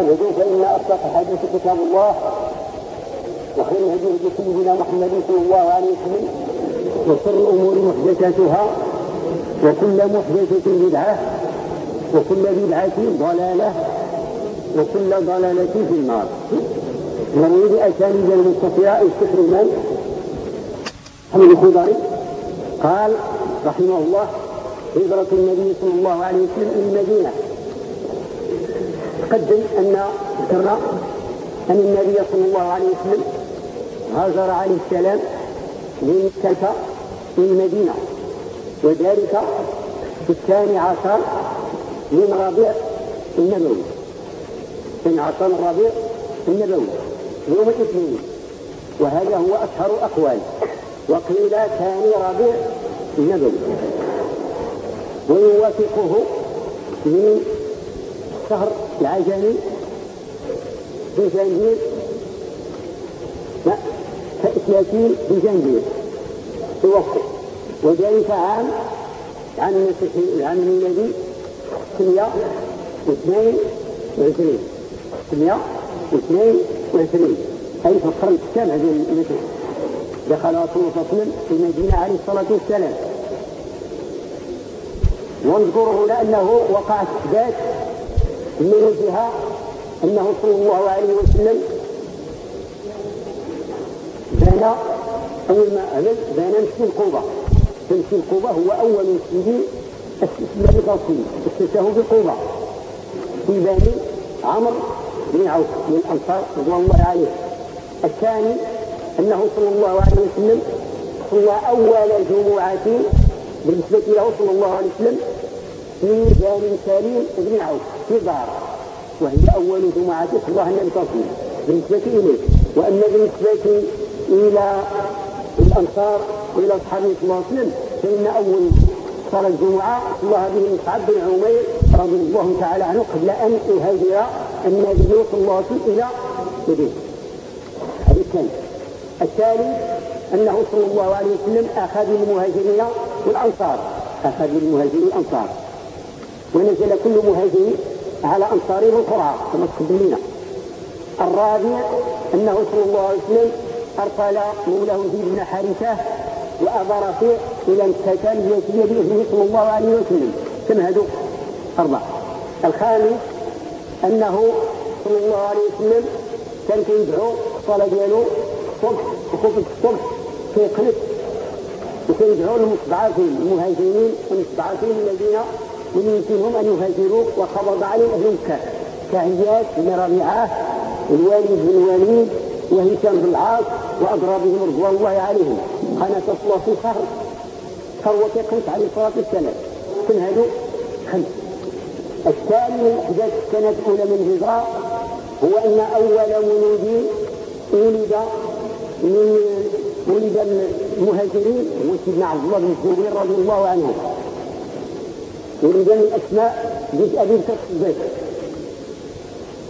الهدوء فإن أصدق الحديث كتاب الله وخير الهدي هدي سيدنا محمد صلى الله عليه وسلم وشر الأمور محدثاتها وكل محدثة بدعة وكل بدعة ضلالة وكل ضلالة في النار. نريد أسانيد المستطيع السحر من حمد الخضري. قال رحمه الله هجرة النبي صلى الله عليه وسلم إلى المدينة. تقدم أن ذكرنا أن النبي صلى الله عليه وسلم هاجر عليه السلام من مكة المدينة. وذلك في الثاني عشر من ربيع النبوي. الثاني عشر من ربيع النبوي. يوم الاثنين. وهذا هو أشهر أقوال وقيل ثاني ربيع النبوي. ويوافقه من الشهر العجمي بجنبير ثلاثين بجنبير توفق وذلك عام عام العام الميلادي 622 622 أي في القرن السابع التي دخل رسول الله في المدينة عليه الصلاة والسلام. ونذكره لأنه وقع إثبات من جهة أنه صلى الله عليه وسلم بنى أول ما عمل بنى مسجد قبة مسجد قبة هو أول مسجد أسس الرسول أسسه بقبة. في بني عمرو بن عوف من الأنصار رضوان الله عليه. الثاني أنه صلى الله عليه وسلم صلى أول جمعة بالنسبة له صلى الله عليه وسلم في سليم بن عوف في دار وهي أول جمعة الله عليه وسلم بالنسبة إليه وأما بالنسبة إلى الأنصار وإلى أصحابه صلى الله عليه وسلم. فإن أول صلاة الجمعة صلى به مصعب بن عمير رضي الله تعالى عنه قبل أن يهاجر النبي صلى الله عليه وسلم إلى مدينة. هذا الثاني. الثالث أنه صلى الله عليه وسلم أخذ المهاجرين والأنصار. أخذ المهاجرين والأنصار. ونزل كل مهاجر على أنصاره القرى كما تقدم الرابع أنه صلى الله عليه وسلم أرسل مولاه زيد بن حارثة وأبى رفيع إلى مكة ليأتي بإذنه صلى الله عليه وسلم. كم هذو أربعة. الخامس أنه صلى الله عليه وسلم كان كيدعو الصلاة ديالو الصبح وخطبة الصبح كيقنت وكيدعو المستضعفين المهاجرين المستضعفين الذين يمكنهم أن يهاجروا وقبض عليهم أهل مكة كعياد بن ربيعة الوالد بن الوليد وهشام بن العاص وأضرابهم رضوان الله عليهم. قناة الله في الخر خروة قنت عليه الصلاة والسلام. كم هذو خمس الثاني من أحداث السنة الأولى من الهجرة هو أن أول مولود ولد من ولد المهاجرين هو سيدنا عبد الله بن الزبير رضي الله عنه. ولد من أسماء بنت أبي الزيت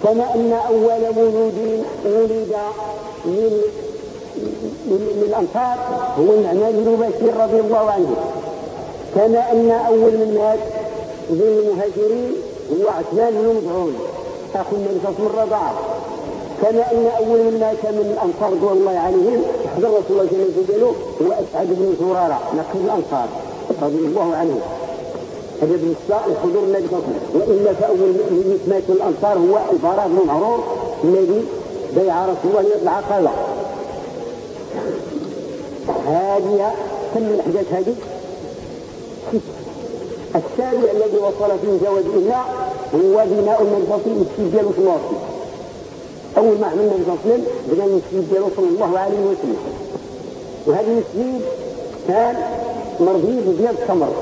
كما أن أول مولود ولد من من الأنصار هو النعمان بن بشير رضي الله عنه. كما أن أول من مات من المهاجرين هو عثمان بن مدعون أخو النبي صلى الله عليه وسلم كما أن أول من مات من الأنصار رضوان الله عليهم حضر رسول الله عليه وسلم هو أسعد بن زرارة نقيب الأنصار رضي الله عنه. هذا بالنسبة لحضور النبي صلى الله عليه وسلم وإلا فأول من مات من الأنصار هو البراء بن معرور الذي بيع رسول الله العقبة هذه كم من الأحداث هذه. السابع الذي وصل فيه جواز الإملاء هو بناء المدرسة المسجد ديالو في الواصل. أول ما عمل النبي صلى الله عليه وسلم بنى المسجد ديالو صلى الله عليه وسلم. وهذا المسجد كان مرضيب ديال التمر.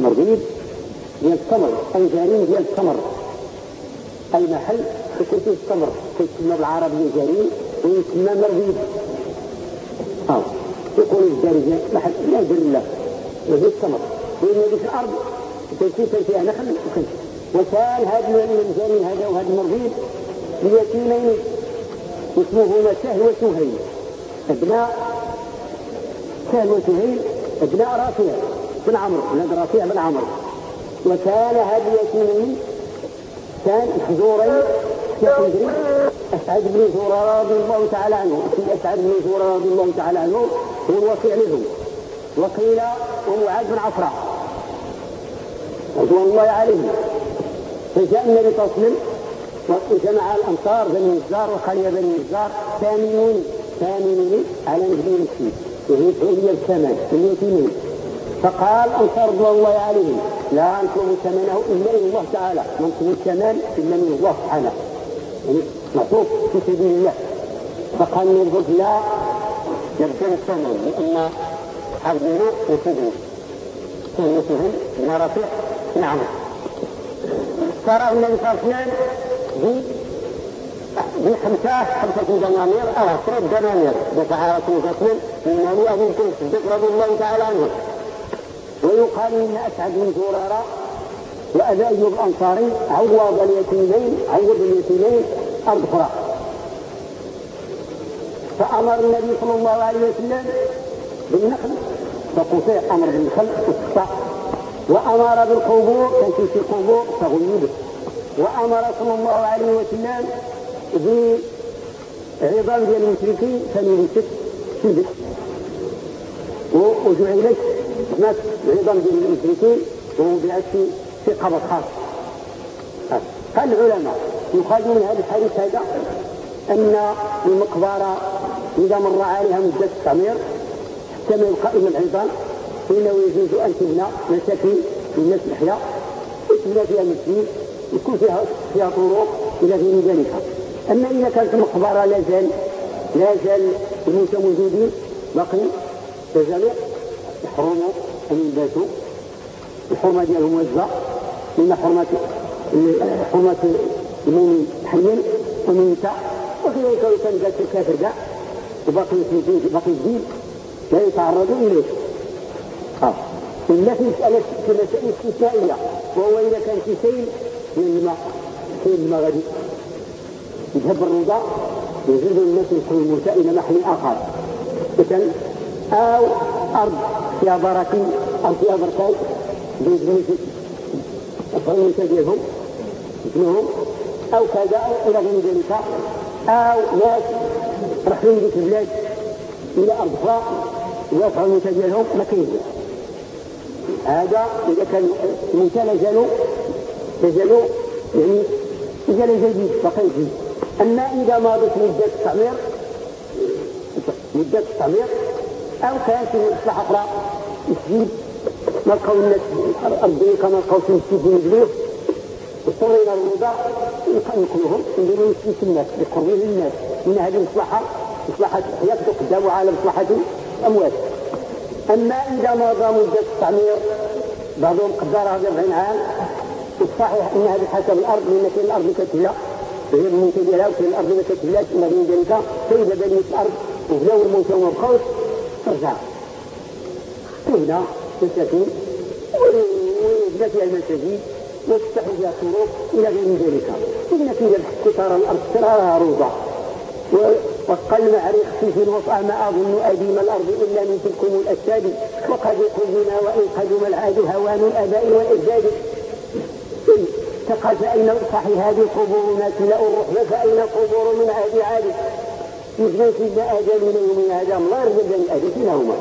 مرضيب ديال التمر جارين ديال التمر. أي محل؟ يكون فيه التمر كيتسمى بالعربية جارين ويسمى مرضيب أو يقول الجارية محل لا يدري الله. وهي التمر. وإن في الأرض؟ تنسيسا فيها نخل؟ وكل وكان هذا الجارين هذا وهذا المرضيب ليتيمين اسمهما سهل وسهيل. أبناء سهل وسهيل. أبناء رافع بن عمرو. ولد رافع بن عمرو. وكان هذا اليتيمين كان محجورين يدري أسعد بن زرارة رضي الله تعالى عنه. أسعد بن زرارة رضي الله تعالى عنه هو الوصي له وقيل ومعاذ بن عفراء رضوان الله عليه. فجاء النبي صلى الله عليه وسلم وجمع الأنصار بني النجار وخلي بني النجار ثامنون ثامنون على نجم المسكين وهي هي الثمن. اليتيمين فقال الله عليهم لا نطلب ثمنه إلا من الله تعالى. نطلب الثمن إلا من الله سبحانه. يعني معطوف في سبيل الله. فقال نرفض لا. يبطل الثمن لأن عبدنا يسجن كلمتهم بن رفيع. نعم. اشتراه النبي صلى الله عليه وسلم بخمسة خمسة دنانير أو عشرة دنانير. دفع رسول الله صلى الله عليه وسلم من أبي أبي الصديق رضي الله تعالى عنه. ويقال إن أسعد بن زرارة وابا ايوب الانصاري عوض اليتيمين عوض اليتيمين ارض أخرى فأمر النبي صلى الله عليه وسلم بالنخل. فقطع أمر بالنخل وقطع وأمر بالقبور كان في قبور فغيبت وأمر صلى الله عليه وسلم بعظام ديال المشركين فنبتت في البيت وجعلت مات عظام ديال المشركين ووضعت في قبر خاص قال العلماء يخرج من هذا؟ الحديث هذا ان المقبره إذا مر عليها مدة التعمير حتى ما يبقى إلا العظام فانه يجوز أن تبنى مساكن للناس الأحياء يتبنى فيها مسجد يكون فيها فيها طرق إلى غير ذلك. أما إذا كانت المقبره لا زال لا زال الموتى موجودين باقي لازالوا يحرموا أن ينباتوا الحرمة ديالهم موزع من حرمة حرمة المؤمن حيا وميتا وكذلك لو كان ذاك الكافر كاع وباقي في باقي الدين لا يتعرضوا إليه. آه. إلا في مسألة في مسائل استثنائية وهو إذا كان في سيل من الماء سيل الماء غادي يذهب الرضا يزيد الناس يدخل الموتى إلى محل آخر مثلا أو أرض. فيها براكين أو فيها بركات بيزنوا الموتى ديالهم ابنهم أو كذا إلى غير ذلك. أو ناس من ذيك البلاد إلى أرض أخرى الموتى ديالهم ما كاينش هذا إذا كان زالوا لا زالوا يعني لا جديد بقي جديد أما إذا مضت مدة التعمير مدة التعمير أو كانت مصلحة أخرى. مسجد ما لقوا الناس أرضي كما لقوا في مسجد يجلوه اضطرينا الوضع نقلهم نديروا مسجد الناس لقربه للناس من هذه المصلحة مصلحة يبدو قدامه على مصلحة الأموات. أما إذا مضى مدة التعمير بعضهم قدرها ب 40 عام الصحيح أن هذه حسب الأرض لأن كاين الأرض كتبلى غير الموت ديالها وكاين الأرض ما كتبلاش إلا من ذلك فإذا بنيت الأرض وبلاو الموت وما بقاوش ترجع. تبنى مساكن ويبنى فيها المساجد وتفتح فيها الطرق إلى غير ذلك. إن في كثار الأرض تراها روضة وقل معرخ في الوطأ ما أظن أديم الأرض إلا من تلكم الأجساد. وقد قلنا وإن قدم العاد هوان الآباء والأجداد. تقى فأين صحيح هذه القبور ما تملأ الرحمة فأين القبور من عهد عاد؟ سيدنا آدم من هذا الله بني آدم فينا هما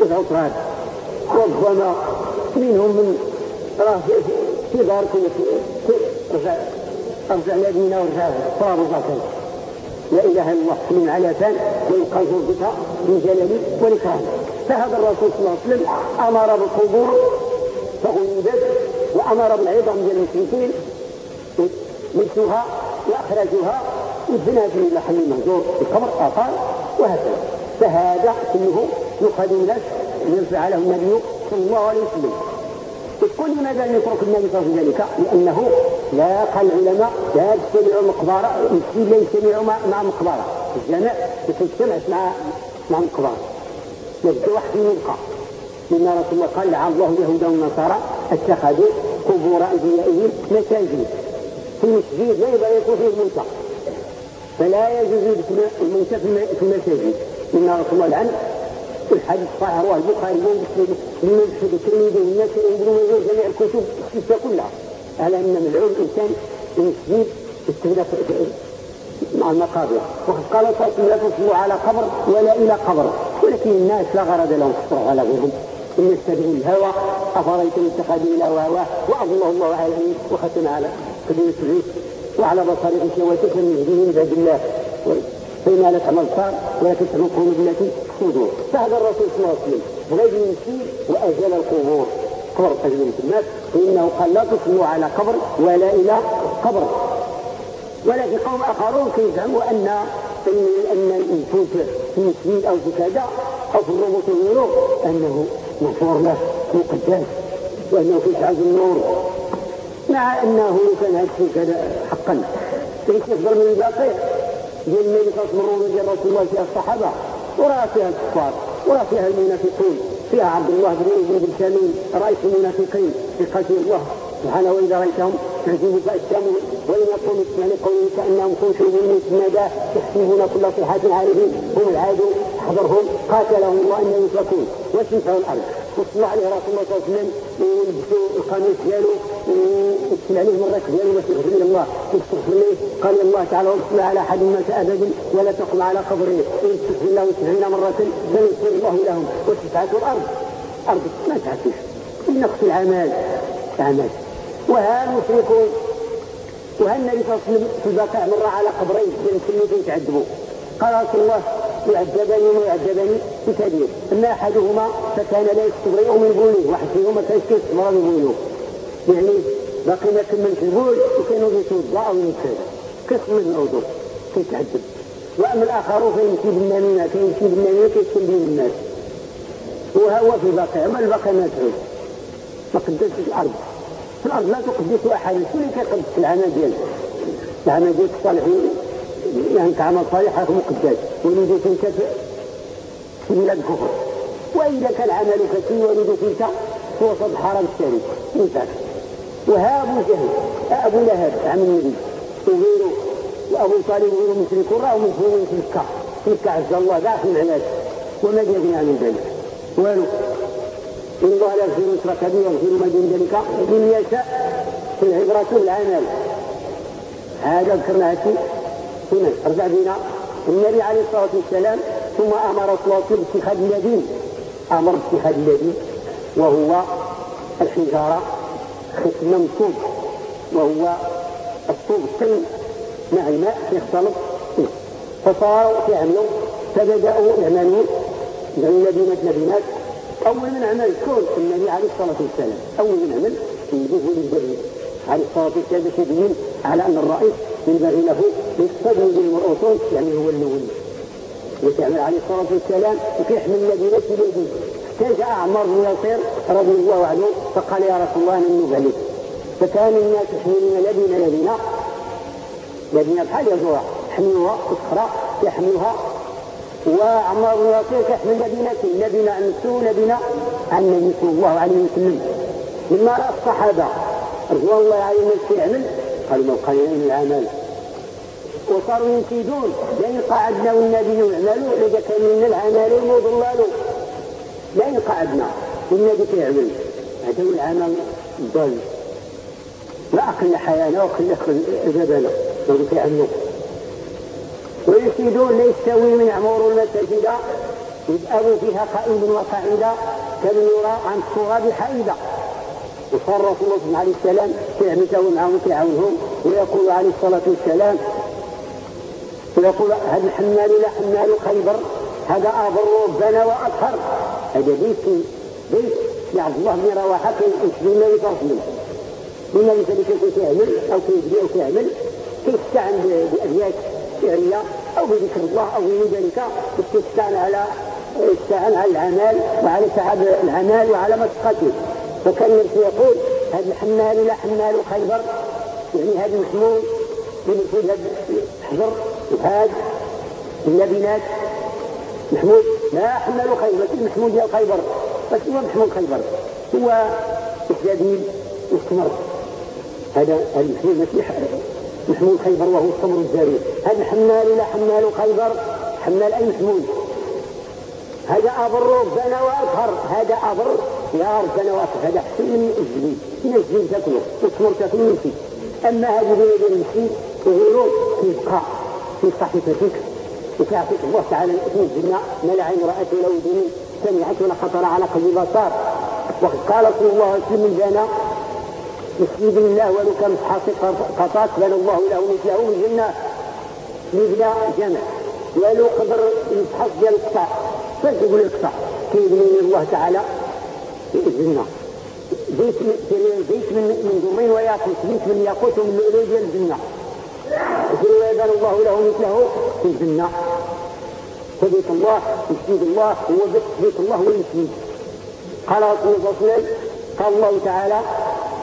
تسعة تراب ربما منهم من راه في داركم رجع رجعنا بينا ورجع زكاة لا إله إلا الله من على فان ويبقى بك من جلالي والاكرام فهذا الرسول صلى الله عليه وسلم أمر بالقبور فغيبت وأمر بالعظم ديال المشركين مثلها وبنى في محل مهجور القبر اقال وهكذا. فهذا كله يؤخذ من فعله النبي صلى الله عليه وسلم. تقول لماذا لم يترك النبي صلى الله عليه وسلم ذلك؟ لأنه لا قال العلماء لا تجتمع مقبرة لا يجتمع مع مقبرة. الجامع ما تجتمعش مع مع مقبرة. يبدا واحد يبقى إن رسول الله قال لعن الله اليهود والنصارى اتخذوا قبور أنبيائهم مساجد. في المسجد لا يبقى يكون فيه الموتى فلا يجوز الموتى في المساجد. إن رسول الله لعن الحديث صحيح رواه البخاري ومسلم من الترمذي والناس ابن جميع الكتب الستة كلها. على أن ملعون الإنسان المسجد استهدف مع المقابر. وقد قال لا تصلوا على قبر ولا إلى قبر. ولكن الناس لا غرض لهم في على غيرهم إن يتبعوا الهوى افريت اتخذوا إلى هواه؟ واضله الله على وختم على قديم السجود وعلى بصره غشاوة من بعد الله. فإنها لا تعمل الابصار ولكن تعمل القلوب التي صدور فهذا الرسول صلى الله عليه وسلم غير يمشي وأزال القبور. قبر أجل الناس. فإنه قال لا تصلوا على قبر ولا إلى قبر. ولكن قوم آخرون كيزعموا أن أن الإنسان في مسجد أو في كذا أو في الربوط والنور أنه مغفور له مقدس وأنه في شعب النور. مع أنه كان هذا كذا حقا. ليس أفضل من الباقي ديال النبي صلى الله عليه رسول الله فيها الصحابة. ورأى فيها الكفار ورأى فيها المنافقون. فيها عبد الله بن ابي بن سلول رأيت المنافقين في قتل الله. سبحانه وإذا رأيتهم تعجبك أجسامهم وإن يقولوا يعني قولوا كأنهم خشب من سندا يحسبون كل صيحة عارفين. هم العادوا حضرهم قاتلهم الله أن يتركون. وشفعوا الأرض. وصلى عليه رسول الله صلى الله عليه وسلم ولبسوا القميص ديالو ويغسل عليه مرات ديالو باش يغفر من الله يستغفر ليه قال الله تعالى واغسل على أحد مات ابدا ولا تقم على قبره. ان تغفر له سبعين مرة فيغفر الله لهم. وتسعة الأرض. أرض ما تعرفش. نقص العمل اعمال وها المشركون وها النبي صلى الله عليه وسلم في البقاع مر على قبرين المسلمين يتعذبوا قال رسول الله يعذبني ويعذبني بكثير أما أحدهما فكان لا يستبرئ من بوله. واحد فيهما كان يستبرئ من بوله. يعني باقي ما كملش البول وكانوا يتوضا أو يتسال قسم من العذر كيتعذب وأما الآخر فيمشي بالنميمه كيمشي بالنميمه كيسكن بين الناس وهو في البقيع ما البقيع ما تعود ما قدسش الأرض. في الأرض لا تقدس أحد. شو اللي كيقدس؟ العمل ديالك العمل ديال الصالحين. يعني كعمل صالح هذا مقدس انت في بلاد الكفر وإذا كان عملك في ولدت انت في وسط الحرم الشريف. ينفعك وها ابو جهل. أبو لهب عم النبي. وغيره. وأبو طالب وغيره مشركون راهو مفهومين في مكه في مكه عز الله ذاك العناد وما يغني عن ذلك. والو إن الله لا يغفر يشرك به ويغفر ما دون ذلك. لمن يشاء في العبرة العمل هذا ذكرنا هاتي هنا أرجع بنا النبي عليه الصلاة والسلام ثم أمر وسلم باتخاذ اليدين. أمر باتخاذ اليدين وهو الحجارة ختم منصوب وهو الطوب السن مع الماء يختلط فصاروا يعملوا فبدأوا يعملون. المدينة مدينات أول من عمل كون النبي عليه الصلاة والسلام. أول من عمل يجوه للجري عليه الصلاة والسلام يدين على أن الرئيس ينبغي له يقتدي بالمرؤوسون يعني هو الأول وتعمل عليه الصلاة والسلام وكيحمل المدينة بيده جاء عمار بن ياسر رضي الله عنه فقال يا رسول الله من نبلك فكان الناس يحملون لبن لبن لبن بحال يزورها يحملوها أخرى يحملها وعمار بن كيحمل لبنة لبن عن نفسه لبن عن النبي صلى الله عليه وسلم. لما رأى الصحابة رضوان الله عليهم يعمل قالوا ما بقى العمل وصاروا ينتجون لئن قعدنا والنبي يعملوا لجكن من العمل المضلل لئن قعدنا والنبي كيعمل. هذا هو العمل الضال لا أقل حيانا وأقل جبنا لو كيعملوا. ويفسدون لا يستوي من عمور المساجد. يذهب فيها قائم وقاعدة كمن يرى عن التراب حائدة وصار رسول الله عليه السلام كيعمل معهم كيعاونهم ويقول عليه الصلاة والسلام ويقول هذا الحمال لا حمال خيبر. هذا أبر ربنا وأطهر. هذا بيت بيت عبد الله بن رواحة كيشبه النبي صلى الله عليه وسلم النبي صلى الله أو كيبني أو كيعمل كيستعن بأبيات شعرية؟ أو بذكر الله أو غير ذلك. كيستعن على يستعن على العمل وعلى تعب العمل وعلى مشقته النبي يقول هذا الحمال لا حمال خيبر. يعني هذا المحمول. من هذا حجر وهاد اللبنات محمود. لا حمل خيبر المحمود ديال خيبر. بس هو محمود خيبر. هو الجديد والتمر هذا المحمود ماشي محمود خيبر وهو التمر الزاري هذا حمال لا حمال خيبر حمال أي محمود؟ هذا أبر ربنا وأطهر. هذا أبر يا ربنا وأطهر. هذا أحسن من الزبيب من الزبيب تاكله والتمر تاكله من أما هذه بين المسكين وغيره يبقى في صحيفتك وتعطيك الله تعالى الاسم الجنة ما لا عين ولا أذن سمعت ولا خطر على قلب بصار وقد قال صلى الله عليه وسلم لنا مسجد الله ولو كان حاطط قطات بنى الله له مثله من الجنة. يبنى جمع ولو قدر يفحص ديال القطع فلتقول القطع كيبني الله تعالى. الجنة بيت بيت من من درين وياقوت بيت من ياقوت ومن لؤلؤ ديال الجنة ويبان الله له مثله في الجنة. فبيت الله مسجد الله هو بيت الله هو المسجد قال رسول الله صلى الله عليه وسلم قال الله تعالى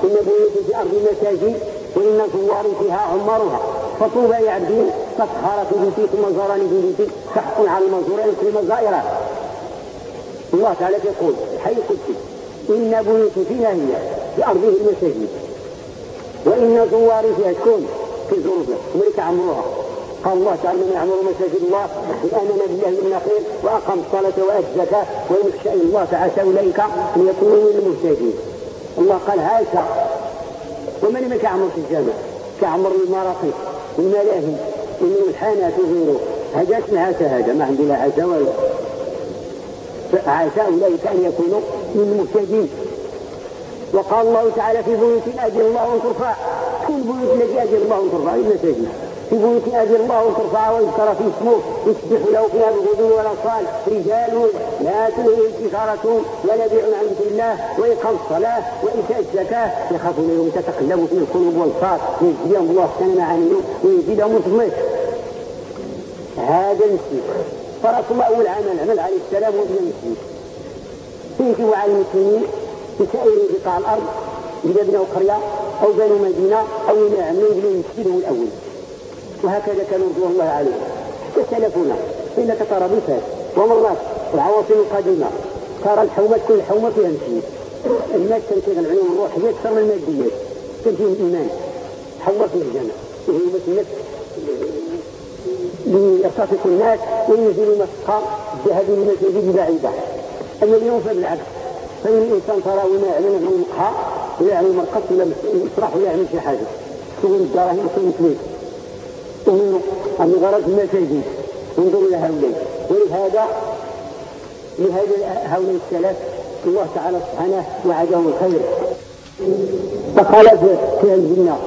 إن بيوت في أرض المساجد وإن زوار فيها عمارها. فطوبى يعبدين تطهر في بيتي ثم زارني في بيتي تحق على المنظورين كل زائرة الله تعالى يقول حي قدسي إن بيوت فيها هي في أرضه المساجد. وإن زوار فيها تكون في ظروفها ملك عمروها قال الله تعالى من يعمر مساجد الله بآمن بالله من خير وأقام الصلاة وآتى الزكاة ويخشى الله فعسى أولئك أن يكونوا من المهتدين. الله قال هذا ومن من كعمر في الجامع؟ كعمر المراقي والملاهي والملحانات وغيره. هذا اسمها شهادة ما عندنا عسى ولا عسى أولئك أن يكونوا من المهتدين. وقال الله تعالى في بيوت أجل الله أن ترفع كل بيوت التي أجل الله ترفع المساجد في بيوت أجل الله ترفع ويذكر في اسمه يسبح له فيها بالغدو والأصال رجال لا تلهيهم تجارة ولا بيع عن ذكر الله وإقام الصلاة وإيتاء الزكاة. يخافون يوم تتقلب في القلوب والأبصار يجزيهم الله أحسن ما عملوا ويزيدهم مثمر هذا المسجد فرسم أول عمل عمل عليه السلام وابن المسجد فيه وعى المسلمين في سائر بقاع الأرض إذا بنوا قرية أو بنوا مدينة أو يبنوا المسجد الأول. وهكذا كانوا رضوان الله عليه. يختلفون. حين كطرابلس ومرات العواصم القديمة. ترى الحومة كل حومة فيها مسجد الناس كان فيها العلوم الروحية أكثر من الماديات كان فيهم الإيمان. حوة في الجنة. وهي الناس. ليرتفق الناس وينزلوا مسقى الذهب من المساجد بعيدة. أما اليوم فبالعكس فإن الإنسان ترى وما يعمل من المقهى يعمل مرقص ولا مسرح يعمل شي حاجة. شغل الدراهم الفلوس انظروا أن غرض المساجد انظروا إلى هؤلاء. ولهذا لهذا هؤلاء الثلاث الله تعالى سبحانه وعدهم الخير. فقال في الجنة.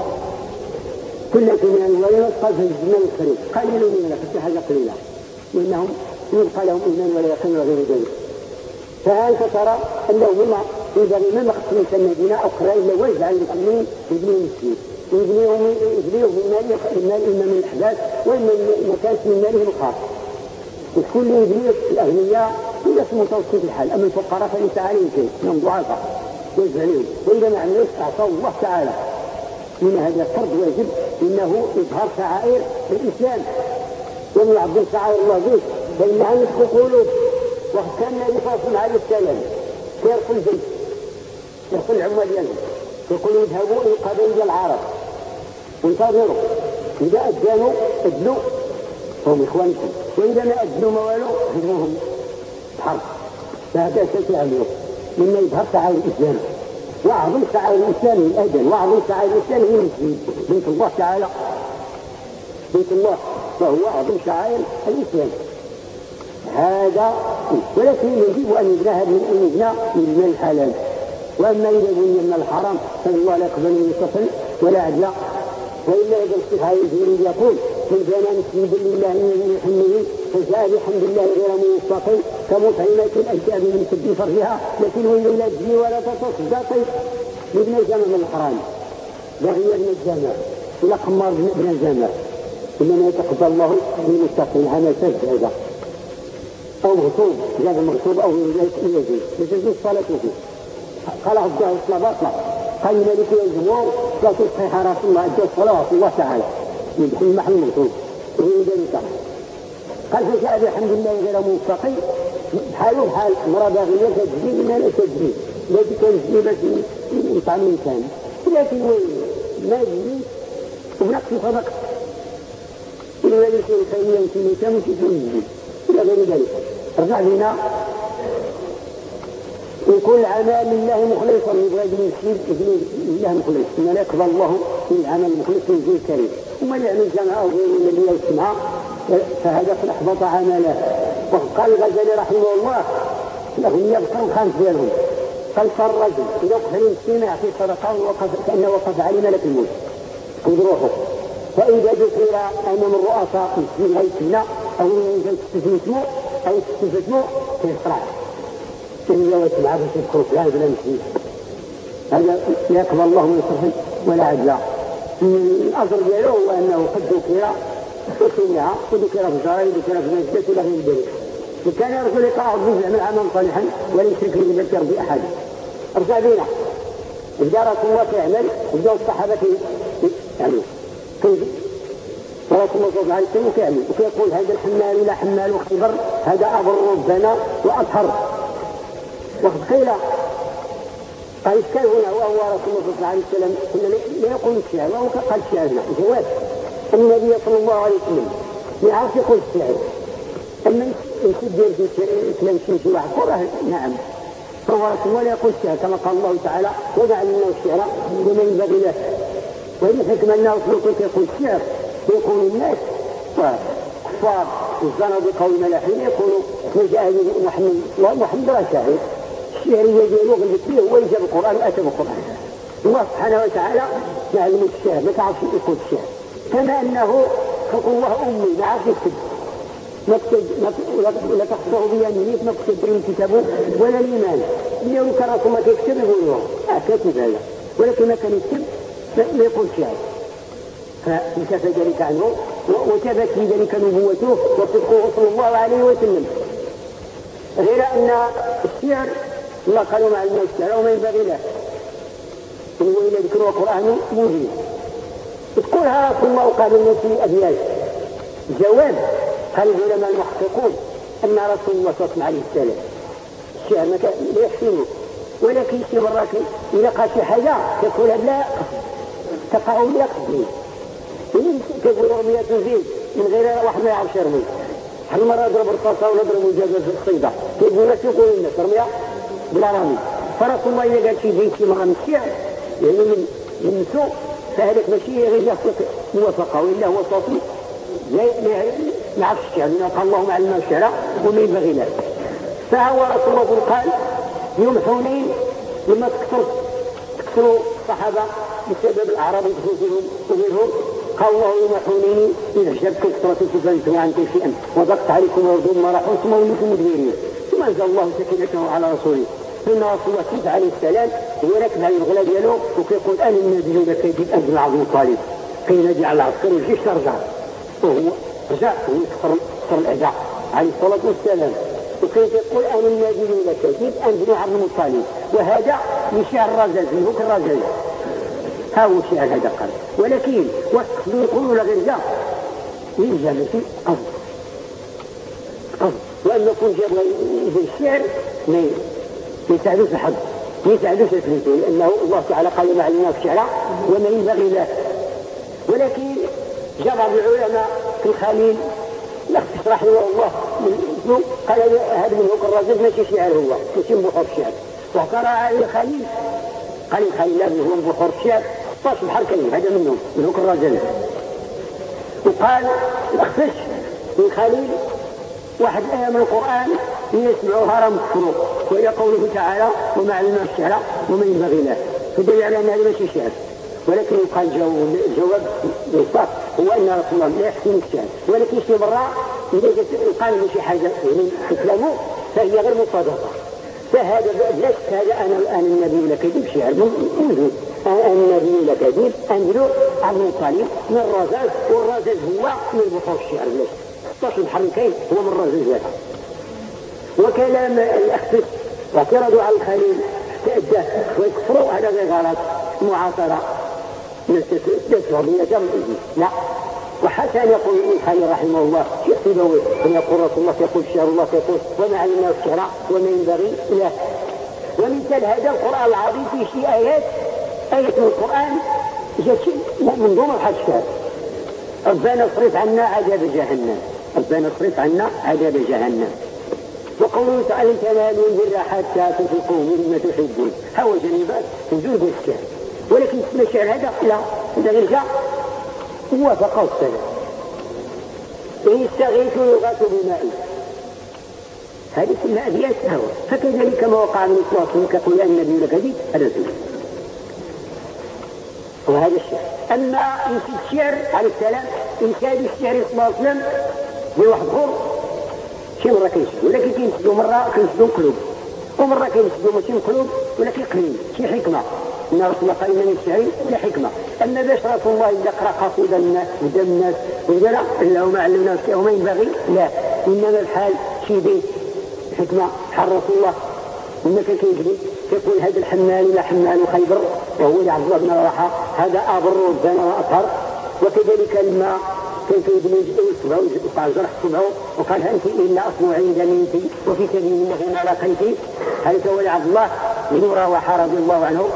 كل من الولد قال في الجنة الخير قليل من في حاجة قليلة. وإنهم يبقى لهم إيمان ولا يقين وغير ذلك. فأنت ترى أنه مما ينبغي ما مقصود المدينة أو قرى إلا وجه عن المسلمين يبنوا المسجد. ويبنيهم يبنيهم من المال إما من الأحداث وإما ما كانت من مالهم الخاص. وكل يبني الأغنياء ولا في متوسط الحال. أما الفقراء فليس عليهم شيء. هم ضعفاء. يجب عليهم وإذا ما عملوش أعطاه الله تعالى. من هذا الفرض واجب. إنه إظهار شعائر الإسلام. ومن يعظم شعائر الله به فإنها نسخ قلوب. وقد كان النبي صلى الله عليه وسلم يرقل البيت العمال ينزل يقول اذهبوا إلى قبائل العرب. وانتظروا إذا أذنوا ادلوا هم إخوانكم. واذا ما أذنوا ما والو هجروهم بحرب. فهذا أساس اليوم مما يظهر تعالى الإسلام. واعظم تعالى الإسلام الاذان واعظم تعالى الإسلام هي المسجد بيت الله تعالى. بيت الله. وهو اعظم شعائر الإسلام. هذا. ولكن يجب أن يبنى هذه ان يبنى من الحلال وأما إذا بني فان الله لا يقبل من الصفن ولا عدل وإلا إذا الشيخ يريد يقول من كان مسجدا لله من حمه فجاء بحمد الله غير موفق كمطعمة الأجساد من سد فرجها لكن وإن لا تجني ولا تصدقي ابن الجامع من الحرام. بغي ابن الجامع. ولا قمار ابن الجامع. إنما يتقبل الله المتقين هذا سجد أو مغصوب جاب مغصوب أو يجوز. يجوز الصلاة فيه قال عبده الصلاة باطلة قال مالك الجمهور لا تصحيح رسول الله أدى الصلاة الله تعالى. يدخل محل مغصوب وهي ذلك قال فجاء بحمد الله غير موفق بحاله بحال امرأة باغية تجري من لا التي كان تجري باش يطعم الإنسان. لكن ما يجري. وبنقص فنقص إلا ذلك الخير يمشي ميتا مش يجري إلى غير ذلك. رجع لنا وكل عمل لله مخلصا يبغى لله مخلص. لا يقبل الله من العمل المخلص من الكريم ومن يعمل جمع أو غيره الذي يجتمع فهذا قد أحبط عمله. وقال الغزالي رحمه الله لهم يبقى خمس ديالهم قال فالرجل إذا وقف الاجتماع في صدقة وقف كأنه وقف على ملك الموت. روحه. فإذا ذكر الرؤساء مسلمين غيتنا أو تستثمتوا أو تستثمتوا كيصرع إلا ويسمع باش يذكروا فلان بلا مسلم هذا لا الله من صرف ولا عدل الأصل ديالو هو أنه قد ذكر وسمع وذكر في الجرايد وذكر في المسجد إلى غير ذلك وكان يرجو لقاء الله يعمل عملا صالحا ولا يشرك بالله بأحد. ارجع بينا إدارة الله تعمل وبدأوا الصحابة يعني كيف ورسول الله صلى الله عليه وسلم كيعمل وكيقول هذا الحمال ولا حمال خيبر هذا أبر ربنا وأطهر. وقد قيل قال كان هنا؟ وهو رسول الله صلى الله عليه وسلم. لا يقول الشعر وهو قال الشعر هنا جواب النبي صلى الله عليه وسلم ما يعرف يقول الشعر أما يسد كلام شي واحد قرأه نعم. فهو رسول الله يقول الشعر كما قال الله تعالى وجعلنا الشعر وما ينبغي له. وإن الحكمة أنه رسول يقول الشعر يقول الناس. كفار الزنادقة والملاحين يقولوا مجاهد محمد محمد راه شاعر الشعرية ديالو غلبت هو جاب القرآن؟ وأتى بالقرآن الله سبحانه وتعالى يعلم الشعر ما تعرفش يقول الشعر. كما أنه خلق الله أمي ما عرف يكتب. ولا تخطئه بيمينك ما كتب الكتاب ولا الإيمان. اللي هو كرهكم ما تكتب يقولوا آه كاتب هذا ولكن ما كان يكتب ما يقول شعر. فانتفى ذلك عنه وثبت في ذلك نبوته وصدقه صلى الله عليه وسلم. غير أن الشعر الله قالوا مع الشعر وما ينبغي له. إلى ذكر القرآن مبين تقولها رسول الله قال لنا في أبيات جواب قال العلماء المحققون أن رسول الله صلى الله عليه وسلم الشعر لا يحسنه ولكن شي مرات يلقى شي حاجة تقول لا تقع بلا قصدين كيقول رمية تزيد من غير واحد ما يعرفش يرمي شحال مرة يضرب الرصاصة ونضرب الجزء في الصيدة؟ كيقول لك يقول الناس رمية بلا رمي فرسول الله إذا قال شي مرة من الشعر يعني من من سوء فهذاك ماشي غير يخلق موافقة وإلا هو صوتي ما عرفش الشعر قال اللهم علمنا الشعر وما ينبغي له. فهو رسول الله قال يوم حنين لما تكثر تكثروا الصحابة بسبب الأعراب فيهم ومنهم قال الله يوم حنين إذا أعجبتكم كثرتكم فانتم عنكم شيئا وضقت عليكم الأرض ما راحوا ثم وليتم مدبرين. ثم أنزل الله سكينته على رسوله. ثم رسول الله عليه السلام هو راكب على الغلا ديالو وكيقول أنا النبي لك يجيب أنت بن عبد المطلب كي نجي على العسكر والجيش ترجع وهو رجع هو كسر الأعداء عليه الصلاة والسلام. وكيف يقول أنا النبي يجيب أنت بن عبد المطلب وهذا من شعر الرجل هو كالرجل ها هو الشعر هذا قال. ولكن وقت يقولوا غير جا يلزم في قصد قصد وأن يكون جاب الشعر ما يساعدوش الحظ ما يساعدوش الفلوس لأنه الله تعالى قال ما علمناك الشعر وما ينبغي له ولكن بعض العلماء في الخليل لخص رحمه الله قال هذا من هو الرجل ماشي شعر هو ماشي بحور الشعر وقرأ على الخليل قال الخليل لا من بحور الشعر طاش بحال كريم هذا منهم من هو الرجل وقال الاخفش من خليل واحد آية من القرآن يسمعوها رم كفروا وهي قوله تعالى وما علمنا الشعر وما ينبغي له. فدل على أن هذا ماشي شعر ولكن يقال الجواب بالصف هو أن رسول الله لا يحسن الشعر ولكن شي يقال له شي حاجة يعني كلامه فهي غير مصادقة. فهذا لست هذا أنا الآن النبي لك كذب شعر موجود النبي لك كذب أنزلوا عبد المطلب من الرزاز والرزاز هو من بحور الشعر ليش؟ 16 محركين هو من الرزاز وكلام الأخفش واعترضوا على الخليل تأدى ويكفروا غير غلط معاصرة. تسعودية لا. وحتى يقول الخليل رحمه الله شيخ سيبوي أن يقول رسول الله يقول شعر الله يقول وما علمنا الشعر وما ينبغي له ومثل هذا القرآن العظيم فيه شيء آيات آية من القرآن جات من ضمن الحشكات ربنا اصرف عنا عذاب جهنم. ربنا اصرف عنا عذاب جهنم. وقوله تعالى انت لا البر حتى تنفقوا مما تحبون. هو جنبات وجود الشعر ولكن اسم الشعر هذا لا هذا غير جاء. وافقه السلام. إن استغيثوا يغاثوا بماء هذه كلها أبيات هوى فكذلك ما وقع من إخلاص كقول النبي لك هذا الزوج وهذا الشعر. أما إنشاد الشعر عليه السلام إنشاد الشعر صلى الله عليه وسلم بواحد غور شي مرة كينشدوا ولكن كينشدوا مرة كينشدوا قلوب ومرة كينشدوا ماشي قلوب ولكن قليل شي حكمة. إن رسول الله قال من الشعر لحكمة أما باش رسول الله يقرأ قصيدة الناس ودم الناس وقال لا إلا ما علمنا وما ينبغي لا. إنما الحال شي بيت حكمة حال رسول الله. وما كان كيجري يقول هذا الحمال لا حمال خيبر وهو لعبد الله بن رواحه هذا أبر والزنا وأطهر. وكذلك لما كان كيبني صبعه وقال جرح صبعه وقال انت إلا أصنع عند منك وفي سبيل الله ما لقيت هذا هو لعبد الله؟ بن رواحه رضي الله عنه.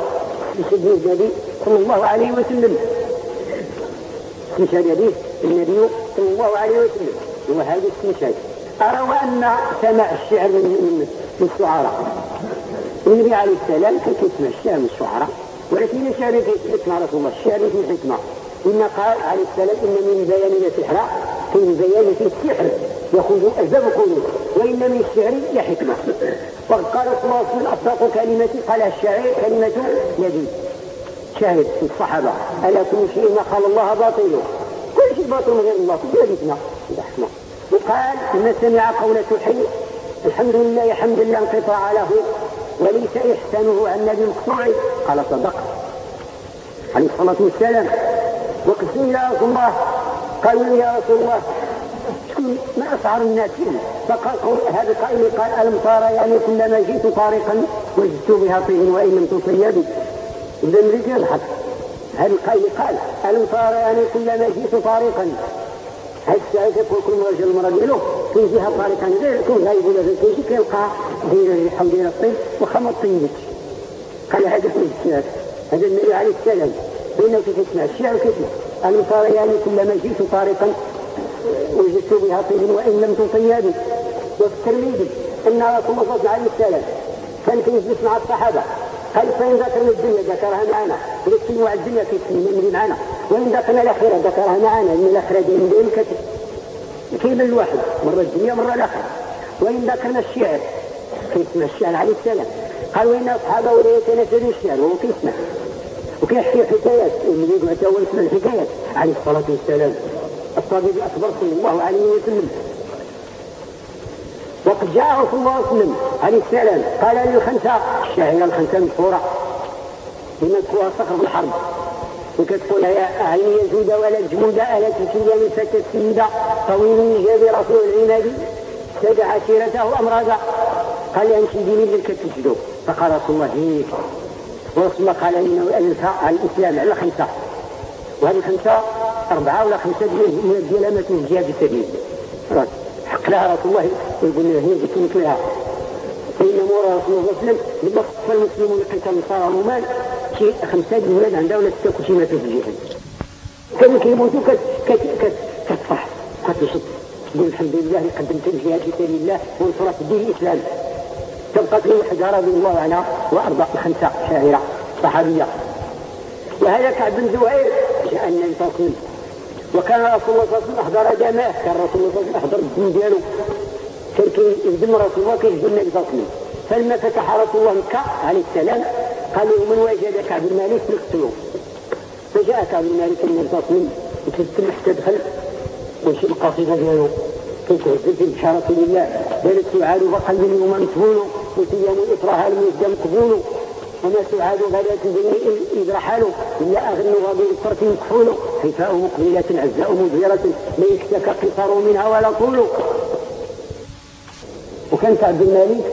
بسجن النبي صلى الله عليه وسلم. استنشاد به النبي صلى الله عليه وسلم. وهذا استنشاد أرى وأن سماع الشعر من الشعراء النبي عليه السلام كان كيسمع الشعر من الشعراء ولكن الشعر كيسمع رسول الله؟ الشعر في الحكمة إن قال عليه السلام إن من بيان السحر في بيان في السحر يخرج أسباب القلوب وإن من الشعر لحكمة. وقد قال صلى الله عليه وسلم أصدق قال الشاعر كلمة نبي شاهد في الصحابة ألا كل شيء ما قال الله باطل؟ كل شيء باطل من غير الله. كل ذلك وقال من سمع قولة حي الحمد لله حمد الله انقطاع له وليس إحسانه عن النبي مقطوع قال صدق. عليه الصلاة والسلام. وقسم يا رسول الله قالوا يا رسول الله شكون ما أسعر الناس فقال هذا القائل قال ألم ترى يعني كلما جئت طارقا وجدت بها طيب وإن لم تصيب إذا نريد يضحك هذا القائل قال ألم ترى يعني كلما جئت طارقا؟ هاد الساعة كتكون كل رجل المرأة ديالو كيجيها طريقا غير يكون غايب ولا غير كيجي كيلقى داير الريحة وداير الطيب واخا ما طيبتش قال هذا في الشعر هذا النبي عليه السلام. بينه كيسمع الشعر وكيسمع ألم ترى يعني كلما جئت طارقا وجدت بها طيب وإن لم تطيبي وفي الترمذي أن رسول الله صلى الله عليه وسلم كان كيجلس مع الصحابة. قال فإن ذكرنا الدنيا ذكرها معنا. ونتكلموا على الدنيا كيتكلم معنا. وإن ذكرنا الآخرة ذكرها معنا إن الآخرة دي من دون كتب. كلمة الواحد؟ مرة الدنيا مرة الآخرة. وإن ذكرنا الشعر. كيسمع الشعر؟ عليه السلام. قال وإن أصحابه ولا يتناسلوا الشعر وهو كيسمع وكيحكي حكايات. حتى هو يسمع الحكايات. عليه الصلاة والسلام. الطبيب الأكبر صلى الله عليه وسلم. وقد جاء رسول الله صلى الله عليه وسلم عليه السلام. قال للخنساء الشاعرة الخنساء مشهورة. بمذكورها صخر الحرب. وكتقول يا عيني يزود ولا الجمود ألا تسيا من فتى السيدة. طويل جاب رسول العناد سد عشيرته أمراضا قال أنت ديني اللي كتسجدوا فقال رسول الله هيك أنسى على الإسلام على خمسة. وهذه الخمسة أربعة ولا خمسة من الديالات من الجهاد السبيل. حق لها رسول الله يقول له هي جبت لها فإن مورا رسول الله صلى الله عليه وسلم خص المسلمون قتال صار رومان شيء خمسة ولاد عندها ولا ستة كل ماتوا في الجهاد. كانوا كيموتوا كتفرح كتنشط تقول الحمد لله قدمت الجهاد في سبيل الله ونصرت الدين الإسلام. تبقى في وحدة رضي الله عنها خمسة شاعرة صحابية وهذا كعب بن زهير جاء النبي صلى الله عليه وكان رسول الله صلى الله عليه وسلم أحضر دماء كان رسول الله صلى الله عليه وسلم أحضر الدين ديالو. كان كيهدم رسول الله كيهدم النبي صلى الله عليه وسلم. فلما فتح رسول الله مكة عليه السلام قالوا من وجد كعب بن مالك فجاء كعب بن مالك النبي صلى الله عليه وسلم وتسلم حتى دخل وشي القصيده ديالو. كيتهزل في بشارة لله. بل السعاد بقلب اليوم مسهول وسيم إطرها المسجد مقبول. وما سعاد غداة الدنيا إذ رحلوا إلا أغن غضي الفرس مكحول حفاء مقبلة عزاء مدبرة لا يشتكى قصر منها ولا طول. وكان كعب الملك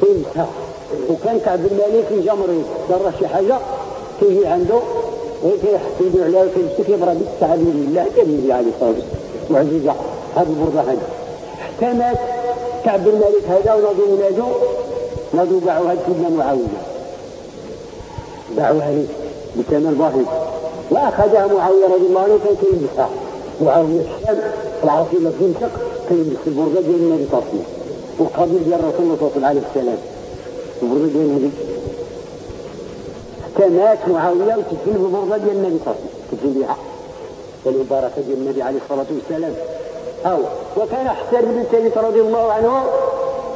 كينسى وكان كعب الملك جمري. دار شي حاجة؟ تيجي عنده. وكيحط يدو عليها وكيمشي كيبرى بالسعادة لله كان عليه الصلاة والسلام معجزة. هذه البردة هذه حتى مات كعب الملك هذا ونادوا ولادو نادوا باعوا هاد سيدنا معاوية. باعوها لي بثمن باهظ وأخذها معاوية رضي الله عنه كان كيلبسها معاوية الشام اللي دمشق كيلبس البرده ديال النبي صلى الله عليه وسلم. والقبيل ديال الرسول صلى الله عليه وسلم. البرده ديال النبي. حتى مات معاوية وتدفن بالبرده ديال النبي صلى الله عليه وسلم. تدفن بها. البركة ديال النبي عليه الصلاة والسلام. أو وكان حسان بن ثابت رضي الله عنه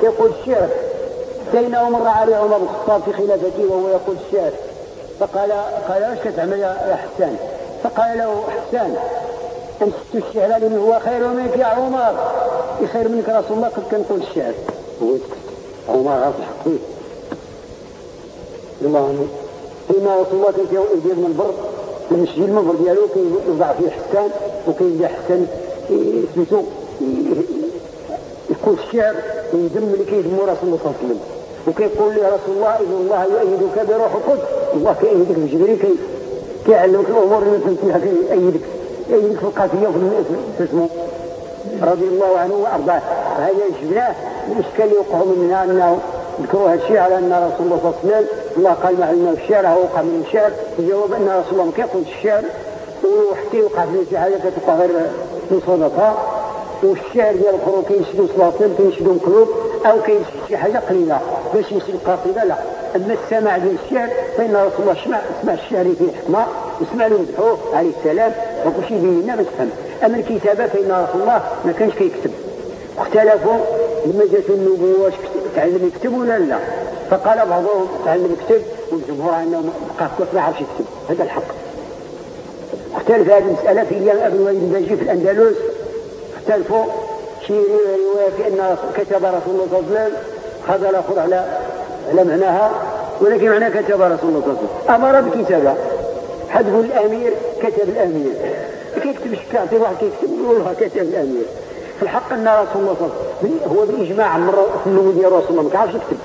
يقول الشعر أتيناه مر عليه عمر بن الخطاب في خلافته وهو يقول الشعر فقال قال إيش كتعمل يا حسان فقال له حسان أمسكت الشعر لمن هو خير منك يا عمر. خير منك رسول الله كنت كنقول الشعر عمر غاص الحق فيه الله فيما رسول الله كان يدير من البر المسجد المنبر ديالو كيوضع فيه حسان وكيبدا حسان سميتو يقول الشعر ويدم اللي كيدمو رسول الله صلى الله عليه وسلم. وكيقول لي رسول الله ان الله يؤيدك بروح القدس الله كيأيدك بجبريل كي كيعلمك الأمور اللي فهمتيها كيأيدك يأيدك. في القافيه وفي اسمه رضي الله عنه وأرضاه. هذا جبناه الإشكال اللي يوقعوا منها أنه ذكروا هذا الشيء على أن رسول الله صلى الله عليه وسلم الله قال ما علمنا الشعر هو وقع من الشعر. الجواب أن رسول الله ما كيقول الشعر. وحتى يوقع في حاجة كتوقع غير صدفه والشعر ديال الآخر كينشدوا سلاطين كينشدوا مقلوب أو كينشد شي حاجة قليلة. باش ينشد قصيده لا. أما السماع ديال الشعر فإن رسول الله سمع سمع الشعر فيه حكمة وسمع له مدحوه عليه السلام وكل شيء يبين لنا باش تفهم. أما الكتابة فإن رسول الله ما كانش كيكتب. اختلفوا لما جات النبوة واش تعلم يكتب ولا لا. فقال بعضهم تعلم يكتب والجمهور انه بقى ما عرفش يكتب. هذا الحق. اختلف هذه المسألة في أيام أبي الوليد الباجي في الأندلس اختلفوا شي رواية في أن كتب رسول الله صلى الله عليه وسلم خذ الآخر على على معناها ولكن معناه كتب رسول الله صلى الله عليه وسلم. أمر بكتابة. حد الأمير كتب الأمير. كيكتب شكا واحد كيكتب يقول كتب الأمير. في الحق أن رسول الله صلى الله عليه وسلم هو بالإجماع مره في النبوة ديال رسول الله ما كيعرفش يكتب.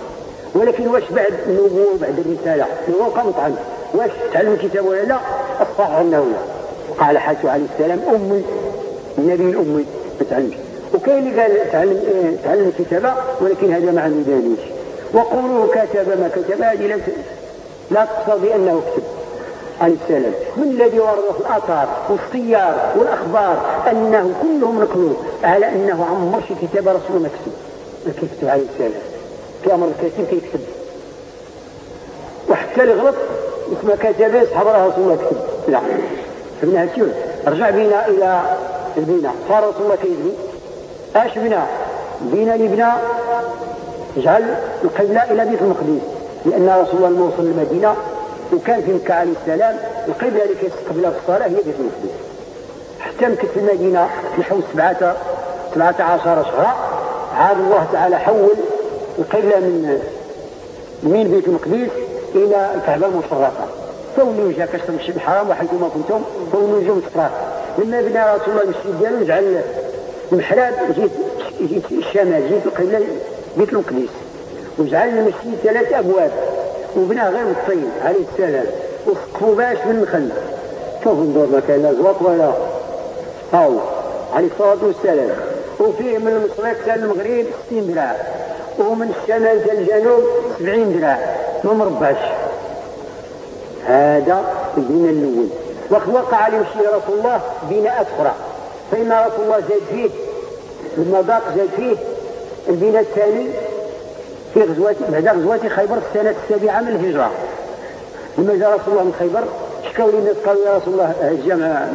ولكن واش بعد النبوة وبعد الرسالة؟ هو بقى مطعن. واش تعلم الكتاب ولا لا؟ الصحيح انه لا قال حاتم عليه السلام أمي النبي الامي ما تعلمش. وكاين اللي قال تعلم إيه تعلم الكتابة ولكن هذا ما عنده دليل وقولوا كتب ما كتب هذه لا تقتضي أنه كتب. عليه السلام. من الذي ورد في الاثار والسيار والأخبار؟ أنه كلهم نقلوا على أنه عمر شي كتاب رسول ما كتب. ما كيكتب عليه السلام. في أمر الكاتب كيكتب وحتى اللي غلط اسمه كتب يسحب رسول الله كتب. لا. فهمنا هادشي رجع بينا إلى البناء صار رسول الله كيبني أش بنا؟ بنا لبنا. جعل القبله إلى بيت المقدس. لأن رسول الله الموصل للمدينه وكان في مكة عليه السلام. القبلة اللي كيستقبلها في الصلاة هي بيت المقدس. حتى مكث في المدينة نحو سبعة سبعة عشر شهرا عاد الله تعالى حول. القبلة من من بيت المقدس إلى الكعبة المشرفة فول وجهك شطر المسجد الحرام وحيثما كنتم فولوا وجوهكم الصلاة لما بنى رسول الله المسجد ديالو جعل المحراب جهة جهة الشمال جهة القبلة بيت المقدس وجعل المسجد ثلاث أبواب. وبناه غير الطين عليه السلام. وسقفوا باش من النخل شوفوا ندور ما كان لا زواق ولا. هاو عليه الصلاة والسلام. وفيه من المشرق حتى المغرب 60 ذراع ومن الشمال حتى الجنوب 70 ذراع ما مربعش هذا البناء الأول. وقع عليه شيء رسول الله أخرى. فإن رسول الله زاد فيه لما ضاق زاد فيه البناء الثاني في غزوة بعد غزوة خيبر في السنة السابعة من الهجرة. لما جاء رسول الله من خيبر شكاو للناس قالوا يا رسول الله الجامع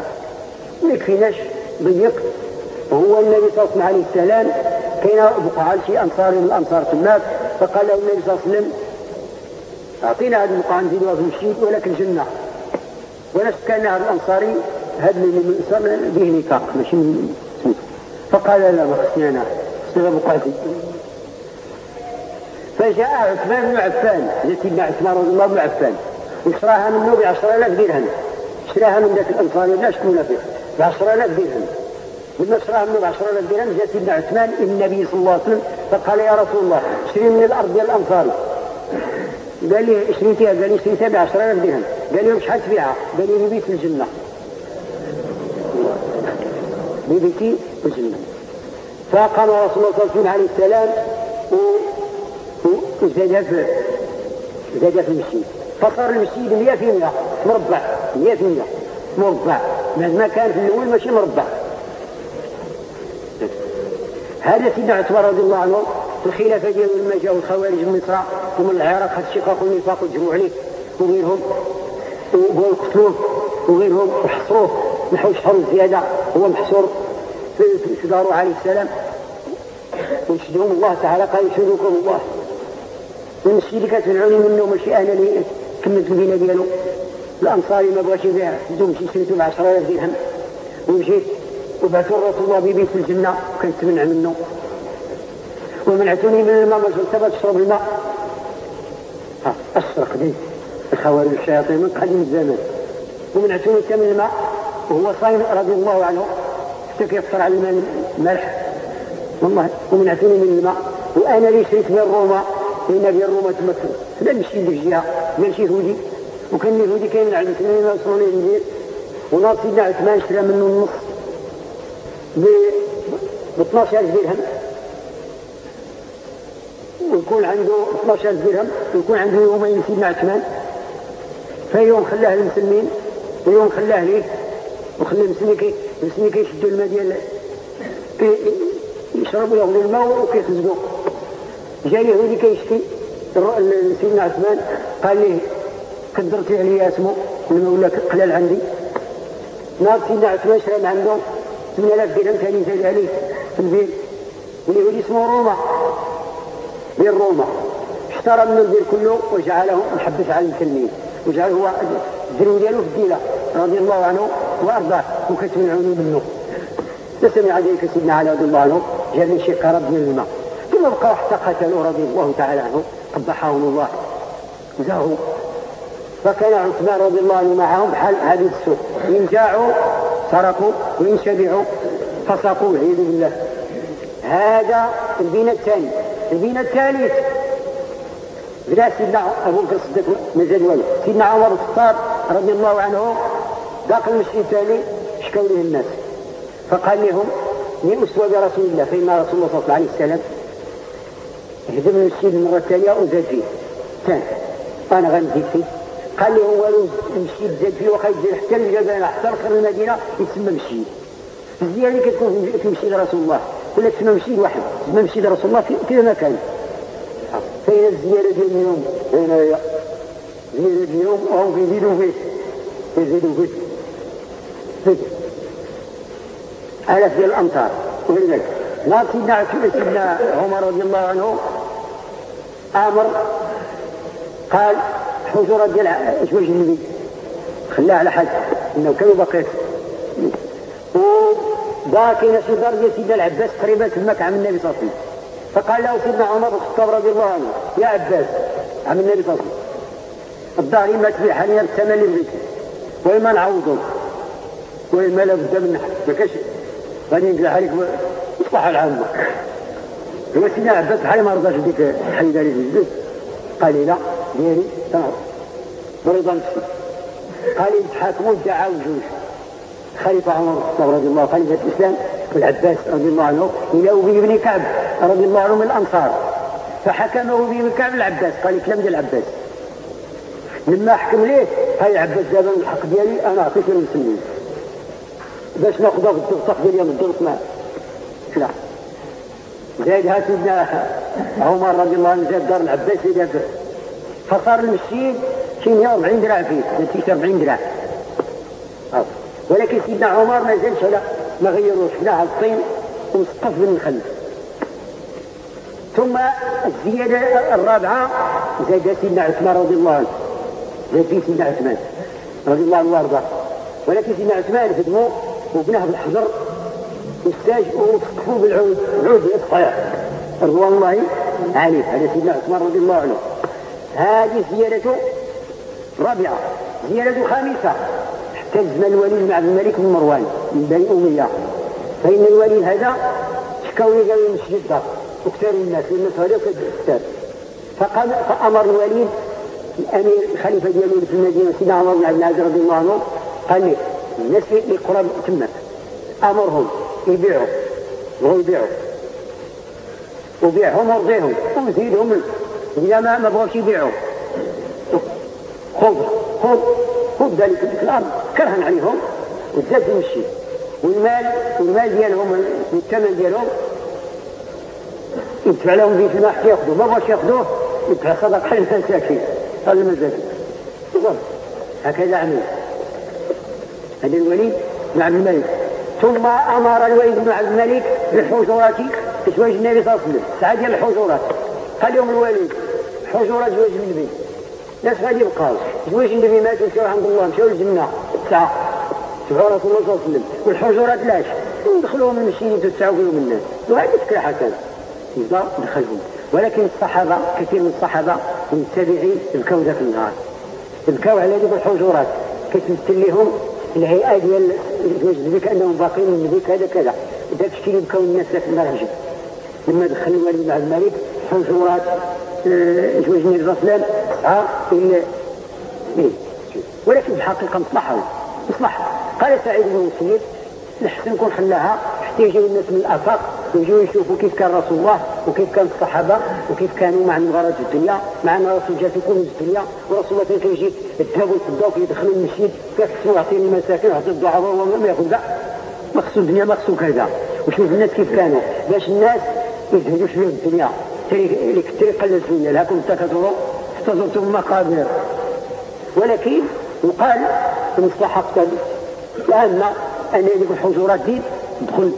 ما يكفيناش ضيق. هو النبي صلى الله عليه السلام كاين بقعة شي أنصاري من الأنصار تماك فقال له النبي صلى الله عليه وسلم أعطينا البقعة نزيدوها في المسجد ولكن الجنة ونفس كان هذا الأنصاري هذا من الأنصار به نطاق ماشي من فقال لا ما خصني أنا. خصني بقعتي فجاء عثمان بن عفان. سيدنا عثمان رضي الله بن عفان. وشراها منه ب 10000 درهم. شراها من ذاك الأنصاري لا شكون فيه. ب 10000 درهم. لما شراها منه ب 10000 درهم جاء سيدنا عثمان النبي صلى الله عليه وسلم فقال يا رسول الله اشتري من الأرض ديال الأنصاري. قال لي شريتيها قال لي شريتها ب 10000 درهم. قال لي شحال تبيعها؟ قال لي ببيت الجنة. ببيتي الجنة. فقام رسول الله صلى الله عليه وسلم وزاد في زاد في المسجد. فصار المسجد 100% مربع. 100% مربع. ما كان في الأول ماشي مربع. هذا سيدنا عثمان رضي الله عنه في الخلافه ديالو لما جاءوا الخوارج من مصر ومن العراق. هذا الشقاق والنفاق وجمعوا عليه وغيرهم وقتلوه وغيرهم وحصروه نحو شهر زيادة هو محصور في داره عليه السلام. ويشهدهم الله تعالى قال يشهدكم الله. والمسجد اللي كتمنعوني منه ماشي أنا اللي كملت البناء ديالو. الأنصاري ما بغاش يبيع. سدو مشيت شريتو ب 10000 درهم. ومشيت وبعثوا الرسول الله بيبيت في الجنة وكنت تمنع منه. ومنعتوني من الماء ما زلت تشرب الماء. أشرق دي الخوارج الشياطين من قديم الزمان ومنعتوني من الماء. وهو صايم رضي الله عنه. حتى كيفطر على الماء الملح والله ومنعتوني من الماء. وأنا اللي شريت من روما. لأن في روما تمثل لا نمشي للجهه ديال شي يهودي وكان اليهودي كاين ما وصلوا ليه الانجيل وناض سيدنا عثمان شرى منه النص. ب 12000 درهم. ويكون عنده 12000 درهم ويكون عنده يومين سيدنا عثمان فيوم خلاه للمسلمين ويوم خلاه ليه وخلى المسلمين المسلمين كيشدوا الماء ديال يشربوا ياخذوا الماء وكيخزنوا جاي يهودي كيشكي سيدنا عثمان قال ليه كدرتي عليا اسمه المولى قلال عندي ناض سيدنا عثمان شرى من عنده 8000 درهم ثاني زاد عليه في البيت واليهودي اسمه روما بين روما اشترى من البير كله وجعله محبس على المسلمين وجعله هو الدرو ديالو في الديله رضي الله عنه وأرضاه وكتمنعوني منه. فسمع ذلك سيدنا علي رضي الله عنه جاء من شق رب من الماء. ثم بقى حتى قتلوا رضي الله تعالى عنه قبحهم الله. زاهوا فكان عثمان رضي الله عنه معهم بحال هذه السوق إن جاعوا سرقوا وإن شبعوا فسقوا والعياذ بالله. هذا البناء الثاني. البناء الثالث. بلا سيدنا أبو بكر الصديق مازال والو سيدنا عمر الخطاب رضي الله عنه ذاك المسجد الثاني شكوا له الناس. فقال لهم من اسوى برسول الله فإن رسول الله صلى الله عليه وسلم هدم المسجد المرة الثانية وزاد فيه ثاني أنا غنزيد فيه. قال لهم والو المسجد زاد فيه وخا يزيد حتى الجبل حتى اخر المدينة يتسمى مسجد. الزياده كتكون في مسجد رسول الله. ولا تسمى مسجد واحد تسمى مسجد رسول الله في كل مكان فين الزياده ديال اليوم فين هي زياده اليوم وهم كيزيدوا فيه كيزيدوا فيه فيه آلاف ديال الأمطار ولذلك ناض سيدنا سيدنا عمر رضي الله عنه. آمر قال حجرة ديال وجه النبي؟ خلاه على حد. إنه كانوا بقيت. شي دار ديال سيدنا العباس تقريبا تماك عم النبي صلى الله عليه وسلم. فقال له سيدنا عمر بن الخطاب رضي الله عنه يا عباس عم النبي صلى الله عليه وسلم الدار ما تبيع لي بالثمن اللي بغيتي وإما نعوضه وإما لابد من ما كاش غادي نقلع عليك المصلحة العامة هو سيدنا عباس بحال ما رضاش ديك الحيدة اللي في قال لا ديري تنعرض برضا نفسي. قال لي تحاكموا ادعاوا جوج. خليفة عمر رضي الله خليفة الإسلام والعباس رضي الله عنه إلى أبي بن كعب رضي الله عنه من الأنصار. فحكمه أبي بن كعب العباس قال كلام ديال العباس. لما حكم ليه؟ هاي عباس دابا الحق ديالي أنا أعطيك للمسلمين. باش ناخذها في الدغطة ديال يوم الدغط ما لا. زاد سيدنا عمر رضي الله عنه زاد دار العباس فصار المسجد شي 140 دراع فيه 40 دراع ولكن سيدنا عمر ما زالش على ما غيروش. بناها الطين ومسقف بالنخل ثم الزيادة الرابعة زاد سيدنا عثمان رضي الله عنه. زاد فيه سيدنا عثمان رضي الله عنه وأرضاه. ولكن سيدنا عثمان هدموه وبناه بالحجر والساج وسقفوه بالعود. العود الصحيح رضوان الله عليه هذا سيدنا عثمان رضي الله عنه. هذه زيادة رابعة. زيادة خامسة. احتج الوليد مع الملك بن مروان من بني أمية. فإن الوليد هذا شكاوي قالوا يمشي الدار وكثار الناس الناس هذا كثار فقال فأمر الوليد الأمير الخليفة ديالو في المدينة سيدنا عمر بن عبد العزيز رضي الله عنه قال لي الناس اللي قرب تمك أمرهم يبيعوا وهو يبيعوا وبيعهم ورضيهم وزيدهم إذا ما ما بغاوش يبيعوا. خذ خذ خذ ذلك الأرض كرها عليهم وزاد يمشي والمال والمال ديالهم والثمن ديالهم يدفع لهم بيت الماء حتى ياخذوه ما بغاش ياخذوه يدفع صدقه للمساكين هذا المساكين هكذا عمل. هذا الوليد بن عبد الملك. ثم أمر الوليد بن عبد الملك بالحجرات زواج النبي صلى الله عليه وسلم. ديال الحجرات قال لهم الوليد حجرات زواج النبي الناس غادي يبقاو زواج النبي مات مشاو عند الله مشاو للجنه ساعه تبعوا رسول الله صلى الله عليه وسلم. والحجرات لاش ندخلوهم المسجد وتسعوا فيهم الناس وهذه فكرة حسنة. يبدا دخلهم. ولكن الصحابة كثير من الصحابة والتابعين بكاو ذاك النهار. بكاو على هذيك الحجرات كتمثل لهم الهيئه ديال زواج النبي كانهم باقين النبي كذا كذا. داك الشيء اللي بكاو الناس ذاك النهار لما دخل الوالد عبد الملك حجرات الله عليه وسلم ها إيه. ولكن في الحقيقة مصلحة مصلحة. قال سعيد بن المسيب نحسن نكون حلاها حتى يجيو الناس من الآفاق ويجوا يشوفوا كيف كان رسول الله وكيف كان الصحابة وكيف كانوا مع غرض الدنيا مع أن الرسول جا في كل الدنيا ورسول الله كان يجي الذهب والفضه وكيدخلوا المسجد كيقسموا يعطي المساكين ويعطي الضعفاء وما يأخذ ما خصو الدنيا ما خصو كذا. وشوف الناس كيف كانوا. باش الناس يزهدوا شوية الدنيا. لك الطريقة الزويه لكم تكثروا حتى زرتم المقابر ولكن يقال المصلحه لأن أن هذيك الحجرات دي دخل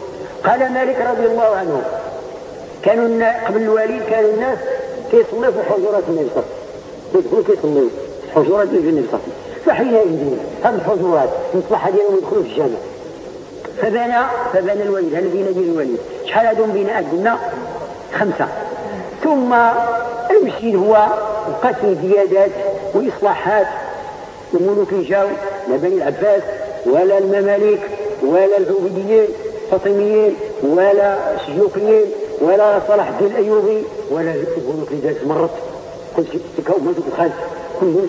قال مالك رضي الله عنه كانوا قبل الوالد كانوا الناس كيصلوا في حجرات النبي صلى الله وسلم كيصلوا حجرات النبي صلى الله عليه وسلم فحينئذ هذه الحجرات المصلحه ديالهم يدخلوا في الجامع. فبنى فبنى الوليد هل بين ديال الوليد شحال هذو بناء؟ قلنا خمسة. ثم المسجد هو بقات زيادات وإصلاحات الملوك جاوا لا بني العباس ولا المماليك ولا العبيديين الفاطميين ولا السلوكيين ولا صلاح الدين الأيوبي ولا الملوك اللي دازت مرت. كل شيء تكون ملوك الخلف. كلهم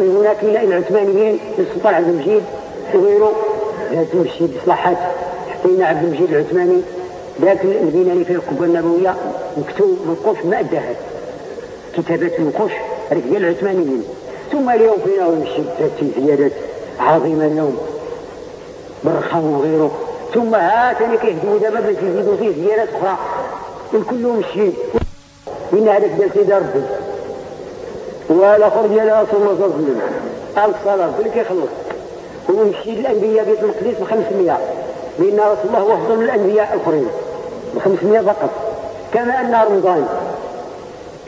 هناك العثمانيين السلطان عبد المجيد وغيره ذات المسجد اصلاحات حتى عبد المجيد العثماني لكن الذين اللي القبة النبوية مكتوب منقوش ما أداها كتابات منقوش هذيك ديال العثمانيين. ثم اليوم فينا شدت زيادات عظيمة اليوم. برخان وغيره ثم هاتني كيهدوا دابا باش يزيدوا فيه زيادات أخرى. الكل مشي. إن هذاك ديال سيدي ربي. والآخر إلى رسول الله صلى الله عليه وسلم. الصلاة كل كيخلص. ويمشي للأنبياء بيت المقدس ب 500 لأن رسول الله واحد من الأنبياء الآخرين. ب500 فقط. كما أن رمضان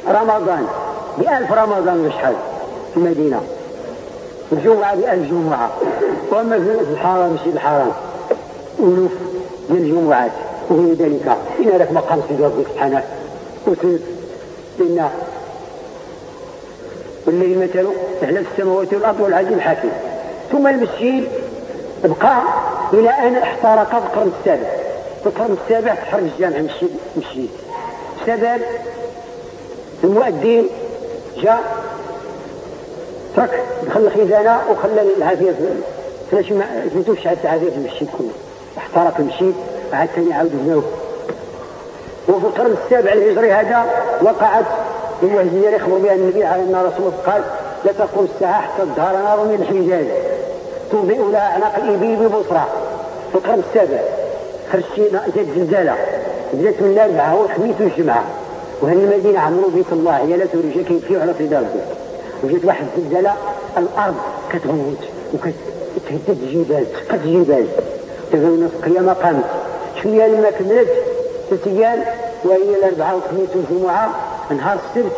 رمضان بألف رمضان وشحال في المدينة. الجمعة بألف جمعة. وأما في الحرام مش الحرام. ألوف ديال الجمعات وغير ذلك. إن هذاك مقام سيدي ربي سبحانه. وتعالى لأن والذي مثل على السماوات والأرض والعزيز الحكيم. ثم المسجد بقى إلى أن احترق في القرن السابع. القرن السابع تحرج الجامع مسجد مسجد بسبب المؤذن جاء ترك دخل الخزانة وخلى العافية فلاش ما سميتوش شحال العافية في المسجد كله. احترق المسجد عاد ثاني عاود بناوه وفي القرن السابع الهجري هذا وقعت المعجزة اللي يخبر بها النبي عليه الصلاة والسلام قال لا تقوم الساعة حتى تظهر نار من الحجاز. تضيء لها أعناق الإبل ببصرى في القرن السابع خرجت جات زلزالة. بدات من الأربعة والخميس والجمعة وهذه المدينة عمرو بيت الله هي لا توري كيف على في دار وجات واحد الزلزالة الأرض كتغوت وكتهدد الجبال تسقط الجبال. دابا الناس القيامة قامت. شوية لما كملت؟ ثلاث أيام وهي الأربعة والخميس والجمعة نهار السبت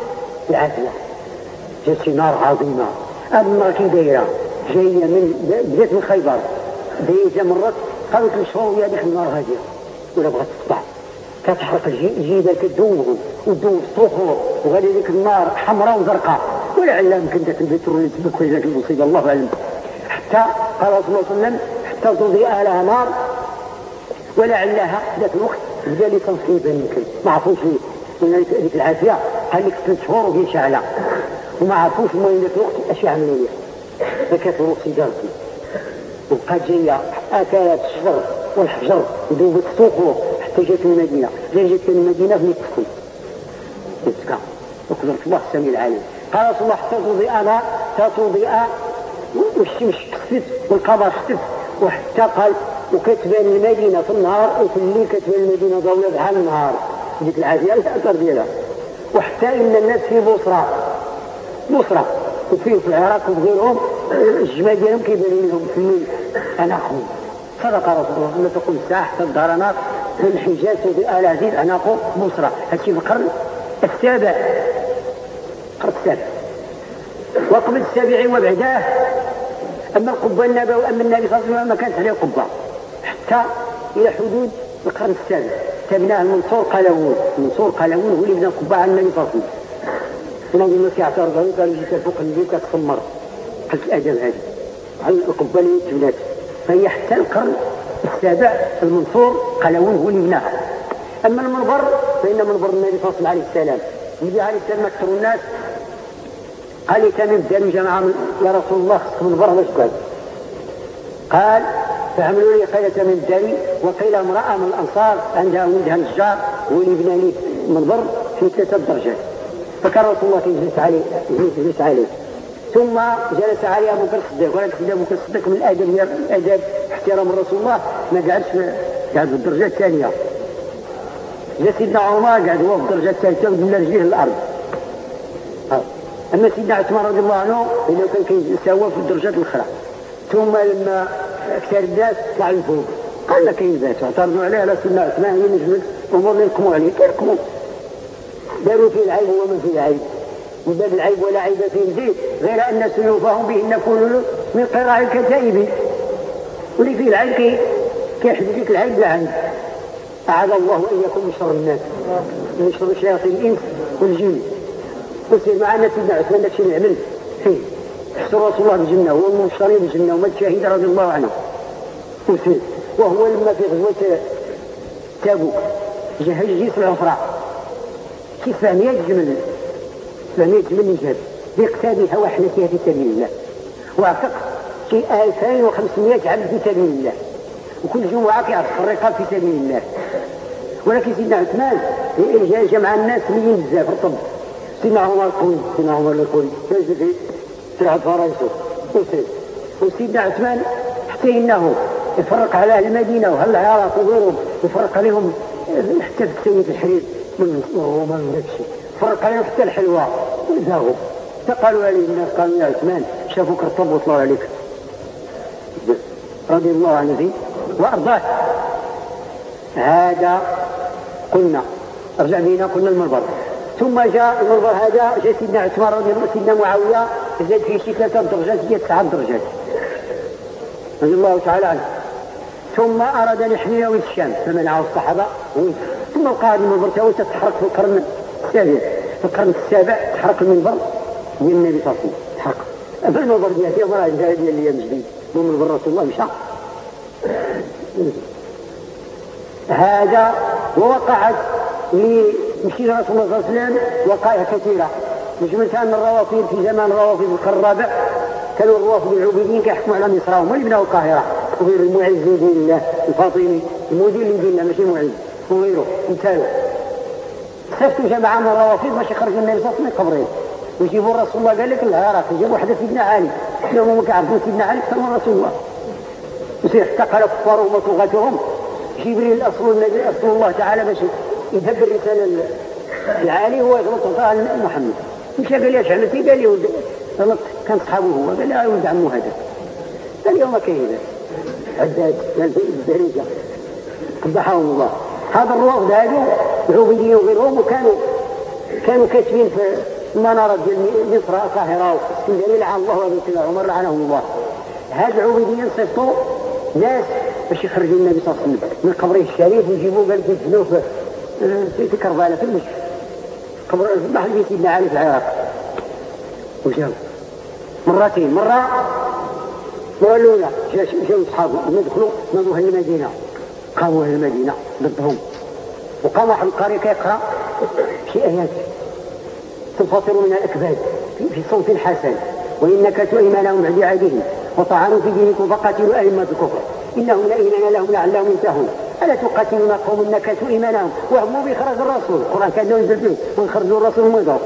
العافية جات شي نار عظيمة. هذه النار كي دايرة جاية من بدات من خيبر. دايرة مرت قالت لي ويا هذيك النار هادية ولا بغات تقطع. كتحرق الجبال كتذوب وتذوب الصخور وغادي ديك النار حمراء وزرقاء. ولعل يمكن ذاك البترول يتبك في ذاك المصيبة الله أعلم. حتى قال رسول الله صلى الله عليه وسلم حتى تضيء لها نار. ولعلها ذاك الوقت بدا لي تنصيبا يمكن ما عرفوش ليه ديك العافية. قال لك ثلاث شهور وهي شاعله وما عرفوش المهم ذاك الوقت اش يعملوا ليه فكانت الوقت وبقات جاية أكلت الشجر والحجر وذوبت الصخور حتى جات المدينة. جات المدينة في التسكن تسكن وقدرة الله السميع العليم. قال رسول الله حتى تضيء أنا تضيء والشمس كسفت والقمر خسف وحتى قال وكتبان المدينة في النهار وفي الليل كتبان المدينة ضويه بحال النهار. ديك العافية الاثر ديالها وحتى إن الناس في بصرى بصرى وفيه في العراق وفي غيرهم. الجماع ديالهم كيبان لهم في الليل أنا اخو صدق رسول الله. لا تقوم الساعة حتى الدار نار في الحجاز وفي آل عزيز أنا اخو بصرى هادشي في القرن السابع. القرن السابع. وقبل السابع وبعداه أما القبه النبوي اما النبي صلى الله عليه وسلم ما كانت عليه قبة. حتى إلى حدود القرن السابع. تبناه المنصور قلاوون المنصور قلاوون هو اللي بنى القبه على النبي صلى الله عليه وسلم. هنا الناس كيعترضوا قالوا جيت فوق النبي كتسمر قلت الأدب هذه على القبة اللي تبنات فهي حتى القرن السابع المنصور قلاوون هو اللي أما المنبر فإن منبر النبي صلى الله عليه وسلم. النبي عليه السلام أكثر الناس. قال لي تميم الدار جماعة يا رسول الله خصكم منبر واش قال؟ قال فعملوا لي خيلة من الدري وقيل امرأة من الأنصار عندها ولدها نجار واللي بنى لي منبر في ثلاثة درجات. فكان رسول الله يجلس عليه يجلس عليه. ثم جلس عليه أبو بكر الصديق. ولكن أبو بكر الصديق من الأدب الاداب احترام رسول الله. ما قعدش قعد في الدرجة الثانية. جا سيدنا عمر قعد هو في الدرجة الثالثة ودنا رجليه للأرض. أما سيدنا عثمان رضي الله عنه انه كان هو في الدرجات الأخرى. ثم لما أكثر الناس طلع لفوق قال لك كاين ذات اعترضوا عليه على سيدنا عثمان هي نجم الأمور اللي يحكموا عليه. كيحكموا داروا فيه العيب وما فيه العيب من باب العيب ولا عيب فيه. غير أن سيوفهم بهن كل من قراع الكتائب. واللي فيه العيب كي لك العيب لا عيب. أعاذ الله أن يكون من شر الناس. من شر شياطين الإنس والجن. وسير معنا سيدنا عثمان داك الشيء اللي عمل فيه. حسن رسول الله بالجنة هو المبشرين بالجنة وما الشهيد رضي الله عنه. وسير وهو لما في غزوة تابوك جهز جيش العفراء. كيف 100 جمل 700 جمل جاب بيقتادها وحنتها في سبيل الله. واعتق شيء 2500 عبد في سبيل الله. وكل جمعة كيعرف الرقاب في سبيل الله. ولكن سيدنا عثمان جمع الناس مليين بزاف رطب سيدنا عمر قوي سيدنا عمر القوي في سرعة فرنسا وسيدنا عثمان حتى إنه يفرق على أهل المدينة واهل العراق وغيرهم يفرق عليهم حتى في سيد الحرير. من وهو ما نكشي فرق عليهم حتى الحلوى. وزاغوا فقالوا عليه الناس قالوا يا عثمان شافوك رطب وطلعوا عليك. رضي الله عنه فيه. وأرضاه. هذا قلنا. ارجع بينا قلنا المنبر. ثم جاء المنظر هذا جاء سيدنا عثمان رضي الله سيدنا معاوية زاد فيه شي ثلاثة درجات هي تسعة درجات. رضي الله تعالى عنه. ثم أراد أن يحميه الشام فمنعه الصحابة. ثم القائد المنبر تو تتحرك في القرن السابع في القرن السابع تحرك المنبر من النبي صلى الله عليه وسلم. تحرك في المنبر ديالي مرة ديال الأيام جديد منبر رسول الله مشى هذا ووقعت لمشي رسول الله صلى الله عليه وسلم وقائع كثيرة. مش من كان الروافد في زمان الروافد القرن الرابع كانوا الروافد العبيديين كيحكموا على مصر هم اللي بناوا القاهرة. وغير المعز لدين الله الفاطمي المدير لدين الله ماشي معز وغيره مثاله سفتوا جماعة من الروافد باش الله عليه وسلم قبرين ويجيبوا رسول الله قال لك العراق يجيبوا واحدة سيدنا علي. لهم ما كيعرفوا سيدنا علي كانوا رسول الله. يصير احتقل كفارهم وطغاتهم جبريل أصل النبي أصل الله تعالى باش يذهب الرسالة العالي هو يغلط محمد. مش قال لي اش عملتي قال لي غلط كان صحابه هو. قال لي ولد عمو هذا. قال يوم كيف عداد الدرجه قبحهم الله. هذا الروافد هذو العبيديين وغيرهم وكانوا كانوا كاتبين في المنارة ديال مصر القاهرة واسكندرية لعن الله وابن سيدنا عمر لعنهم الله. هاد العبيديين صيفطوا ناس باش يخرجوا النبي صلى الله عليه وسلم من قبره الشريف ويجيبوه قال يدفنوه في في كربلاء في المشي. قبر محل بيت سيدنا علي في العراق. وجاو. مرتين. مرة المرة الأولى جاو أصحابه ندخلوا نروح المدينة. قاموا أهل المدينة ضدهم. وقام واحد القارئ كيقرأ شي آيات تنفطر من الأكباد في صوت حسن. وإن نكثوا إيمانهم بعد عهدهم. وطعنوا في دينكم فقاتلوا أئمة الكفر. إنهم لا إيمان لهم لعلهم ينتهون. ألا تقاتلون قوم نكثوا إيمانهم وهموا بإخراج الرسول. القرآن كان ينزل فيه. ويخرجوا الرسول مضر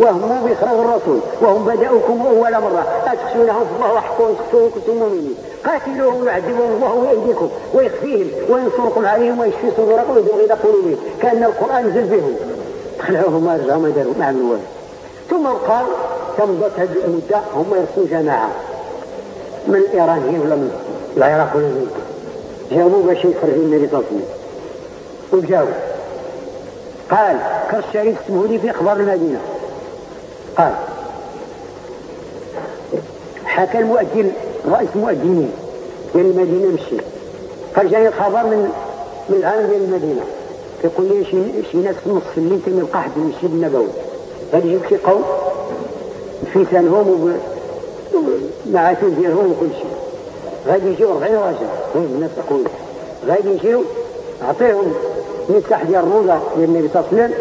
وهموا بإخراج الرسول. وهم بدأوكم أول مرة. أتخشونهم فالله أحق أن تخشوه كنتم مؤمنين. قاتلوهم ويعذبهم الله بأيديكم ويخفيهم وينصركم عليهم ويشفي صدوركم ويذوق غيظ قلوبهم كأن القرآن نزل فيهم خلعوهم ما رجعوا ما داروا ما عملوا ثم قال تمضت هذه المدة هم يرسلوا جماعة. من الإيرانيين ولا من؟ العراق ولا من؟ جابوا باش يخرجوا النبي صلى الله قال كالشريف اسمه لي في أخبار المدينة. قال حكى المؤذن رئيس مؤذنين ديال المدينة مشي. قال جاني الخبر من من العالم ديال المدينة. كيقول لي شي شي ناس في نص الليل تنلقى حد المسجد النبوي. غادي يجيب شي قوم بفتنهم ومعاتب ديالهم وكل شيء. غادي يجيو 40 راجل. هم الناس اقوياء غادي يجيو اعطيهم مفتاح ديال الروضة ديال النبي صلى الله عليه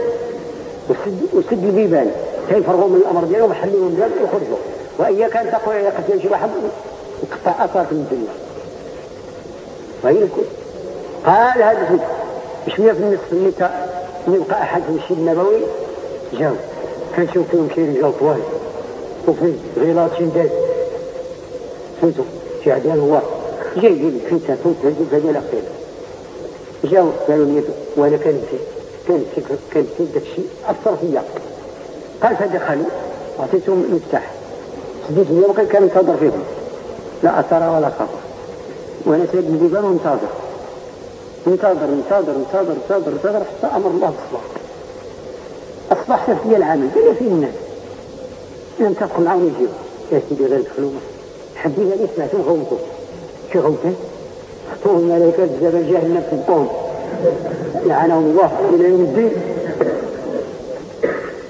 وسلم وسد البيبان. تيفرغوا من الأمر ديالهم وحليهم بلاد ويخرجوا. وإياك أن تقول يقتل شي واحد وقطع اثارك من الدنيا. وهي قال هذا شوية في النصف اللي يبقى احد في المسجد النبوي جاو. كنشوف فيهم شي رجال طوال. وفي غلاط شداد فهمتوا شي عديان الله جايين في تافوت هذه الاخير جاو قالوا لي وأنا كان كان كان داك الشيء. اثر فيا. قال فدخلوا أعطيتهم المفتاح. سديت اليوم كان ينتظر فيهم. لا أثر ولا خطر. وأنا سيد البيبان ومنتظر انتظر انتظر انتظر انتظر انتظر حتى أمر الله بالصباح اصبحت في العمل. قال في الناس. لم تبقوا معاهم يجيو يا سيدي غير دخلوا حبينا لي سمعتوا غوتوا شو غوتوا خطوه الملائكة جبل جهنم في القوم. لعنهم الله إلى يوم الدين.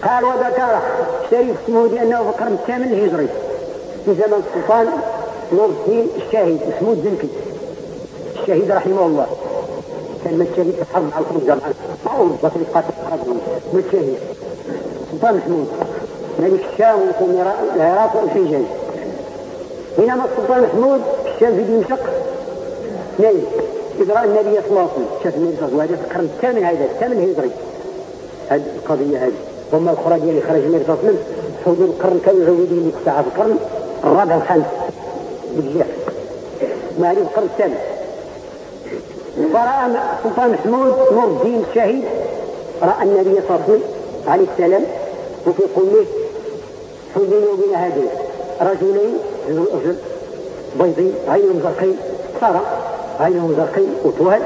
قال وذكر شريف اسمه لأنه في القرن الثامن الهجري. في زمن السلطان الدين الشاهد اسمه الزنكي الشهيد رحمه الله. كان متشهد في الحرب على الخروج مع أوروبا في قاتل الحرب متشهد سلطان محمود. ملك الشام والعراق وشيجان بينما السلطان محمود الشام في دمشق نايم إذ رأى النبي صلى الله عليه وسلم. شاف النبي صلى الله عليه وسلم هذا القرن الثامن هذا الثامن هجري. هذه القضية هذه. ثم الأخرى ديال خرج النبي صلى الله عليه وسلم حدود القرن كانوا يعودون لك الساعة في القرن. الرابع والخامس. بالجهة ما هذه القرن الثامن. فرأى السلطان محمود نور الدين الشهيد رأى النبي صلى الله عليه وسلم عليه السلام وفي قوله بيني وبين هذين رجلين رجل بيضين عينهم زرقين صار عينهم زرقين وطوال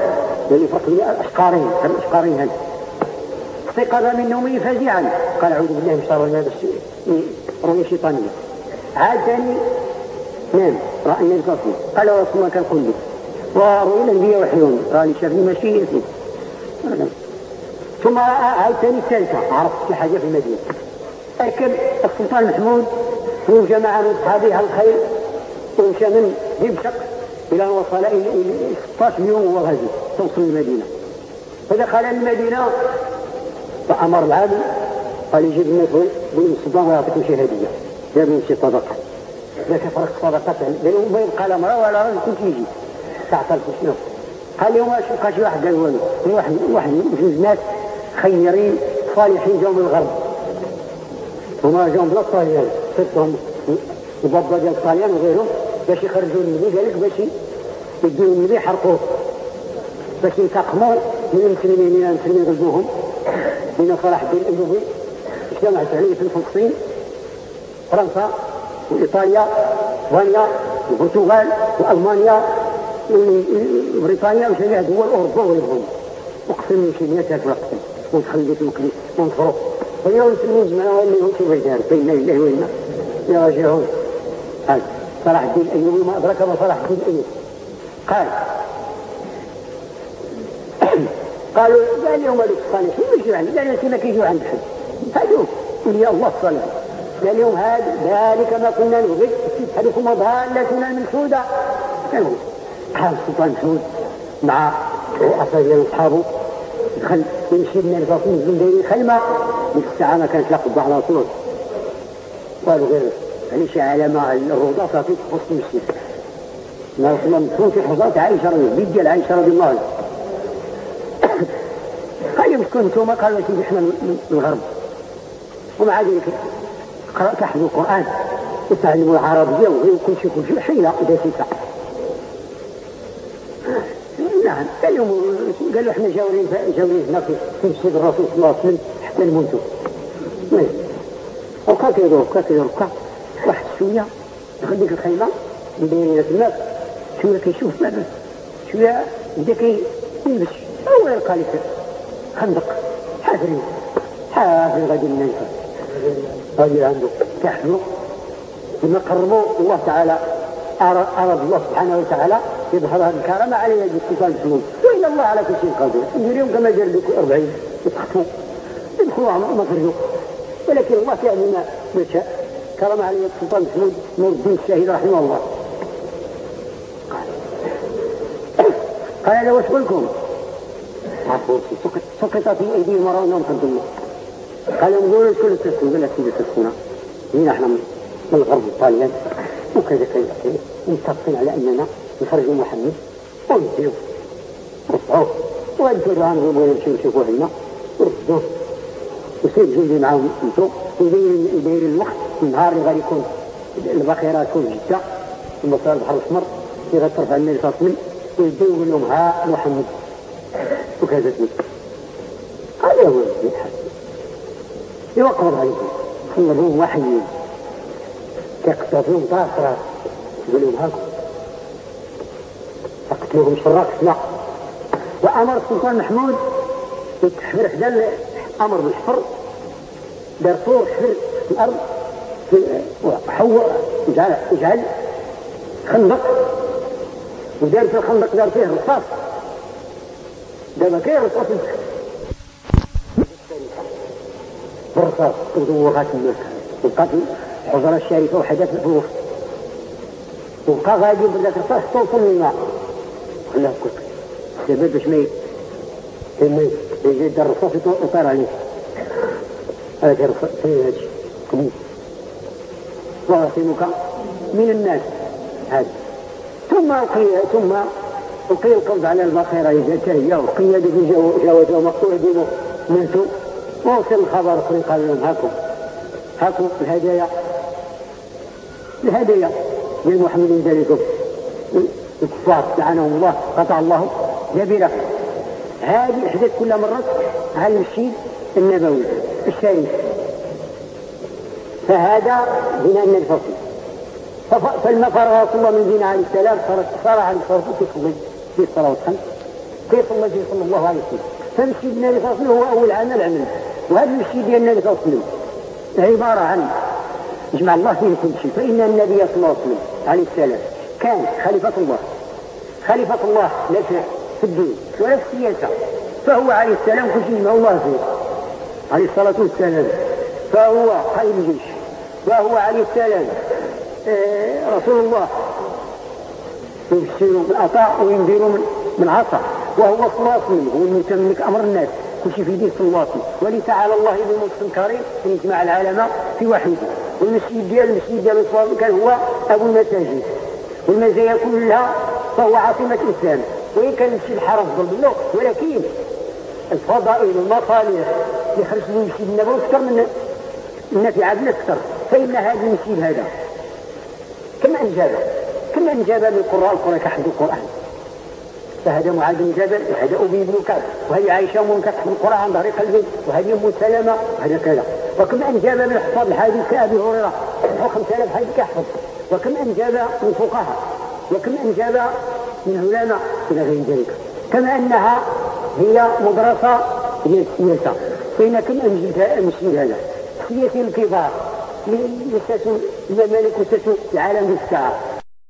اللي فرق بين الاشقارين الأشقارين هذا استيقظ من نومه فزعا قال أعوذ بالله من شر هذا رؤيا شيطانيه عاد نام راى النبي قال الله كان قل ورؤيا الانبياء وحيون راني شاف مشيئتي ثم رأى عاد ثاني الثالثة عرفت في حاجة في المدينة. ركب السلطان محمود وجمع من اصحابه الخيل ومشى من دمشق إلى ان وصل إلى 16 يوم وهو غازي توصل المدينة. فدخل المدينة فأمر العالم قال يجيب الناس بن السلطان ويعطيكم شي هدية. جاب شي صدقه ذاك فرق ما يبقى لا امرأة ولا رجل كنت يجي. تعطل شنو؟ قال لهم واش بقى شي واحد قال واحد واحد جوج ناس خيرين صالحين جاوا من الغرب. هما جاهم بلا الطاليان. صرتهم البابا ديال الطاليان وغيرهم. باش يخرجوا النبي قال لك باش يديو النبي يحرقوه. باش ينتقموا من المسلمين من المسلمين غزوهم من صلاح الدين الايوبي اجتمعت عليه في فلسطين فرنسا. وإيطاليا واسبانيا والبرتغال وألمانيا وبريطانيا وجميع دول اوروبا وغيرهم أقسم من شيء وقت ودخل بيت المقدس وانصروا واليوم المسلمين جمعوا اللي هم في بلدان بين الله وإنا يراجعون قال صلاح الدين الأيوبي ما أدرك ما صلاح الدين الأيوبي قال. قالوا لا اليوم هذوك الصالحين يجوا عندنا لا ما كيجوا عند حد هذوك يا الله الصالحين اليوم هذا ذلك ما كنا نبغي هذوك ضالتنا المنشودة كانوا قال السلطان محمود مع رؤساء ديال أصحابه. دخل يمشي من الفصل من دايرين خيمة ديك الساعة ما كانت لا قبة على طول. قالوا غير يعني شي علامة الروضة صافي في وسط المسجد ما وصلنا مدفون في حفاظ عائشة رضي الله ديال عائشة رضي الله عنها قال مسكون أنتم قالوا سيدي إحنا من الغرب. ومع ذلك قرأت تحفظوا القرآن وتعلموا العربية وغير كل شيء كل شيء حيلة دسيسة نعم قال لهم قالوا إحنا جاورين جاورين هنا في مسجد الرسول صلى الله عليه وسلم حتى نموتوا. وكا كيدور وكا كيدور وكا واحد شوية دخل ديك الخيمه مديرين تماك شوية كيشوف ما بس شوية بدا كينبش هو يلقى لك خندق حافرين حافر غادي الناس غادي عنده كيحفروا لما قربوا الله تعالى أراد الله سبحانه وتعالى يظهر هذه الكرامة على يد السلطان المسلمون وإلى الله على كل شيء قادر اليوم كما جاء 40 يتخطفوا يدخلوا ما خرجوا ولكن الله يعلم ما شاء كرم علي السلطان محمود نور الدين الشهيد رحمه الله قال هذا وشغلكم سقط في ايديهم ورونهم قد قال انظروا كل تسكن بلا سيدي تسكن؟ من إحنا من الغرب الطاليان وكذا كذا متفقين على أننا نخرجوا محمد. ونجيو رفعوه. وادوا عنه يبغوا يشوفوا لنا ورفضوه وسير جندي معاهم انتو يدير الوقت النهار اللي غادي يكون. الباخره تكون جده ثم صار البحر الأحمر. اللي غترفع وسلم ويديو يقول لهم ها محمد. وكذا هذا هو الحال يوقف عليكم صلبوهم وحيين كيقطعوهم طاس راس يقول لهم هاكم فقتلوهم شراك لا وأمر السلطان محمود يتحفر حدا أمر بالحفر. دار طور حفر في الأرض. وحور وجعل وجعل خندق. ودار في الخندق دار فيه رصاص. دابا كاين رصاص. بالرصاص ودوغات الناس. وبقات الحجره الشريفه وحدات في الوسط وبقى غادي بذاك الرصاص توصل للماء خلاه كل السبب باش ما دار الرصاص يطير عليه. هذا الرصاص هادشي وأعصمك من الناس. هذا ثم ألقي ثم ألقي القبض على الباخرة إذا هي وقيد في جوازهم وأهدموا ووصل الخبر قال لهم هاكم هاكم الهدايا. الهدايا للمحمدين ذلكم الكفار لعنهم الله قطع الله. جبلة هذه احدث كل مرة على المسجد النبوي الشريف. فهذا بناء من الفصل. فلما فرغ رسول الله من دين عليه السلام صار الصلاه والسلام في في الصلاه الخمس كيف المسجد صلى الله عليه وسلم فمسجد النبي صلى الله عليه وسلم هو أول عمل عمل. وهذا المسجد ديال النبي صلى الله عليه وسلم عبارة عن يجمع الله فيه كل شيء. فإن النبي صلى الله عليه وسلم عليه السلام كان خليفة الله. خليفة الله ليس في الدين ولا في السياسة. فهو عليه السلام كل شيء يجمع الله فيه. عليه الصلاة والسلام. فهو قائد الجيش. وهو عليه السلام آه، رسول الله. يبشر بالعطاء وينذر من عصا وهو الصلاصي هو المتملك أمر الناس. كل شيء في يديه الصلاصي وليس على الله بملك الكريم أن يجمع العالم في وحيد والمسجد ديال المسجد ديال الصلاصي كان هو أبو المساجد. والمزايا كلها فهو عاصمة الإسلام. وان كان المسجد الحرام ضد له ولكن الفضائل والمصالح اللي خرج من المسجد النبوي أكثر من النافعة أكثر. فإن هذا المسجد هذا كما أنجاب أنجاب من قراء القرآن؟ كحفظ القرآن. فهذا معاذ بن جبل وهذا أبي بن كعب وهذه عائشة أم كتحفظ القرآن عن ظهر قلبه وهذه أم سلمة وهذا كذا وكم أنجاب من حفاظ الحديث كأبي هريرة نحو 5000 حديث كيحفظ وكم أنجاب من فقهاء وكم أنجاب من علماء إلى غير ذلك كما أنها هي مدرسة هي السياسة فإن كم أنجب هذا سياسي الكبار يساسوا الممالك وساسوا العالم الساعة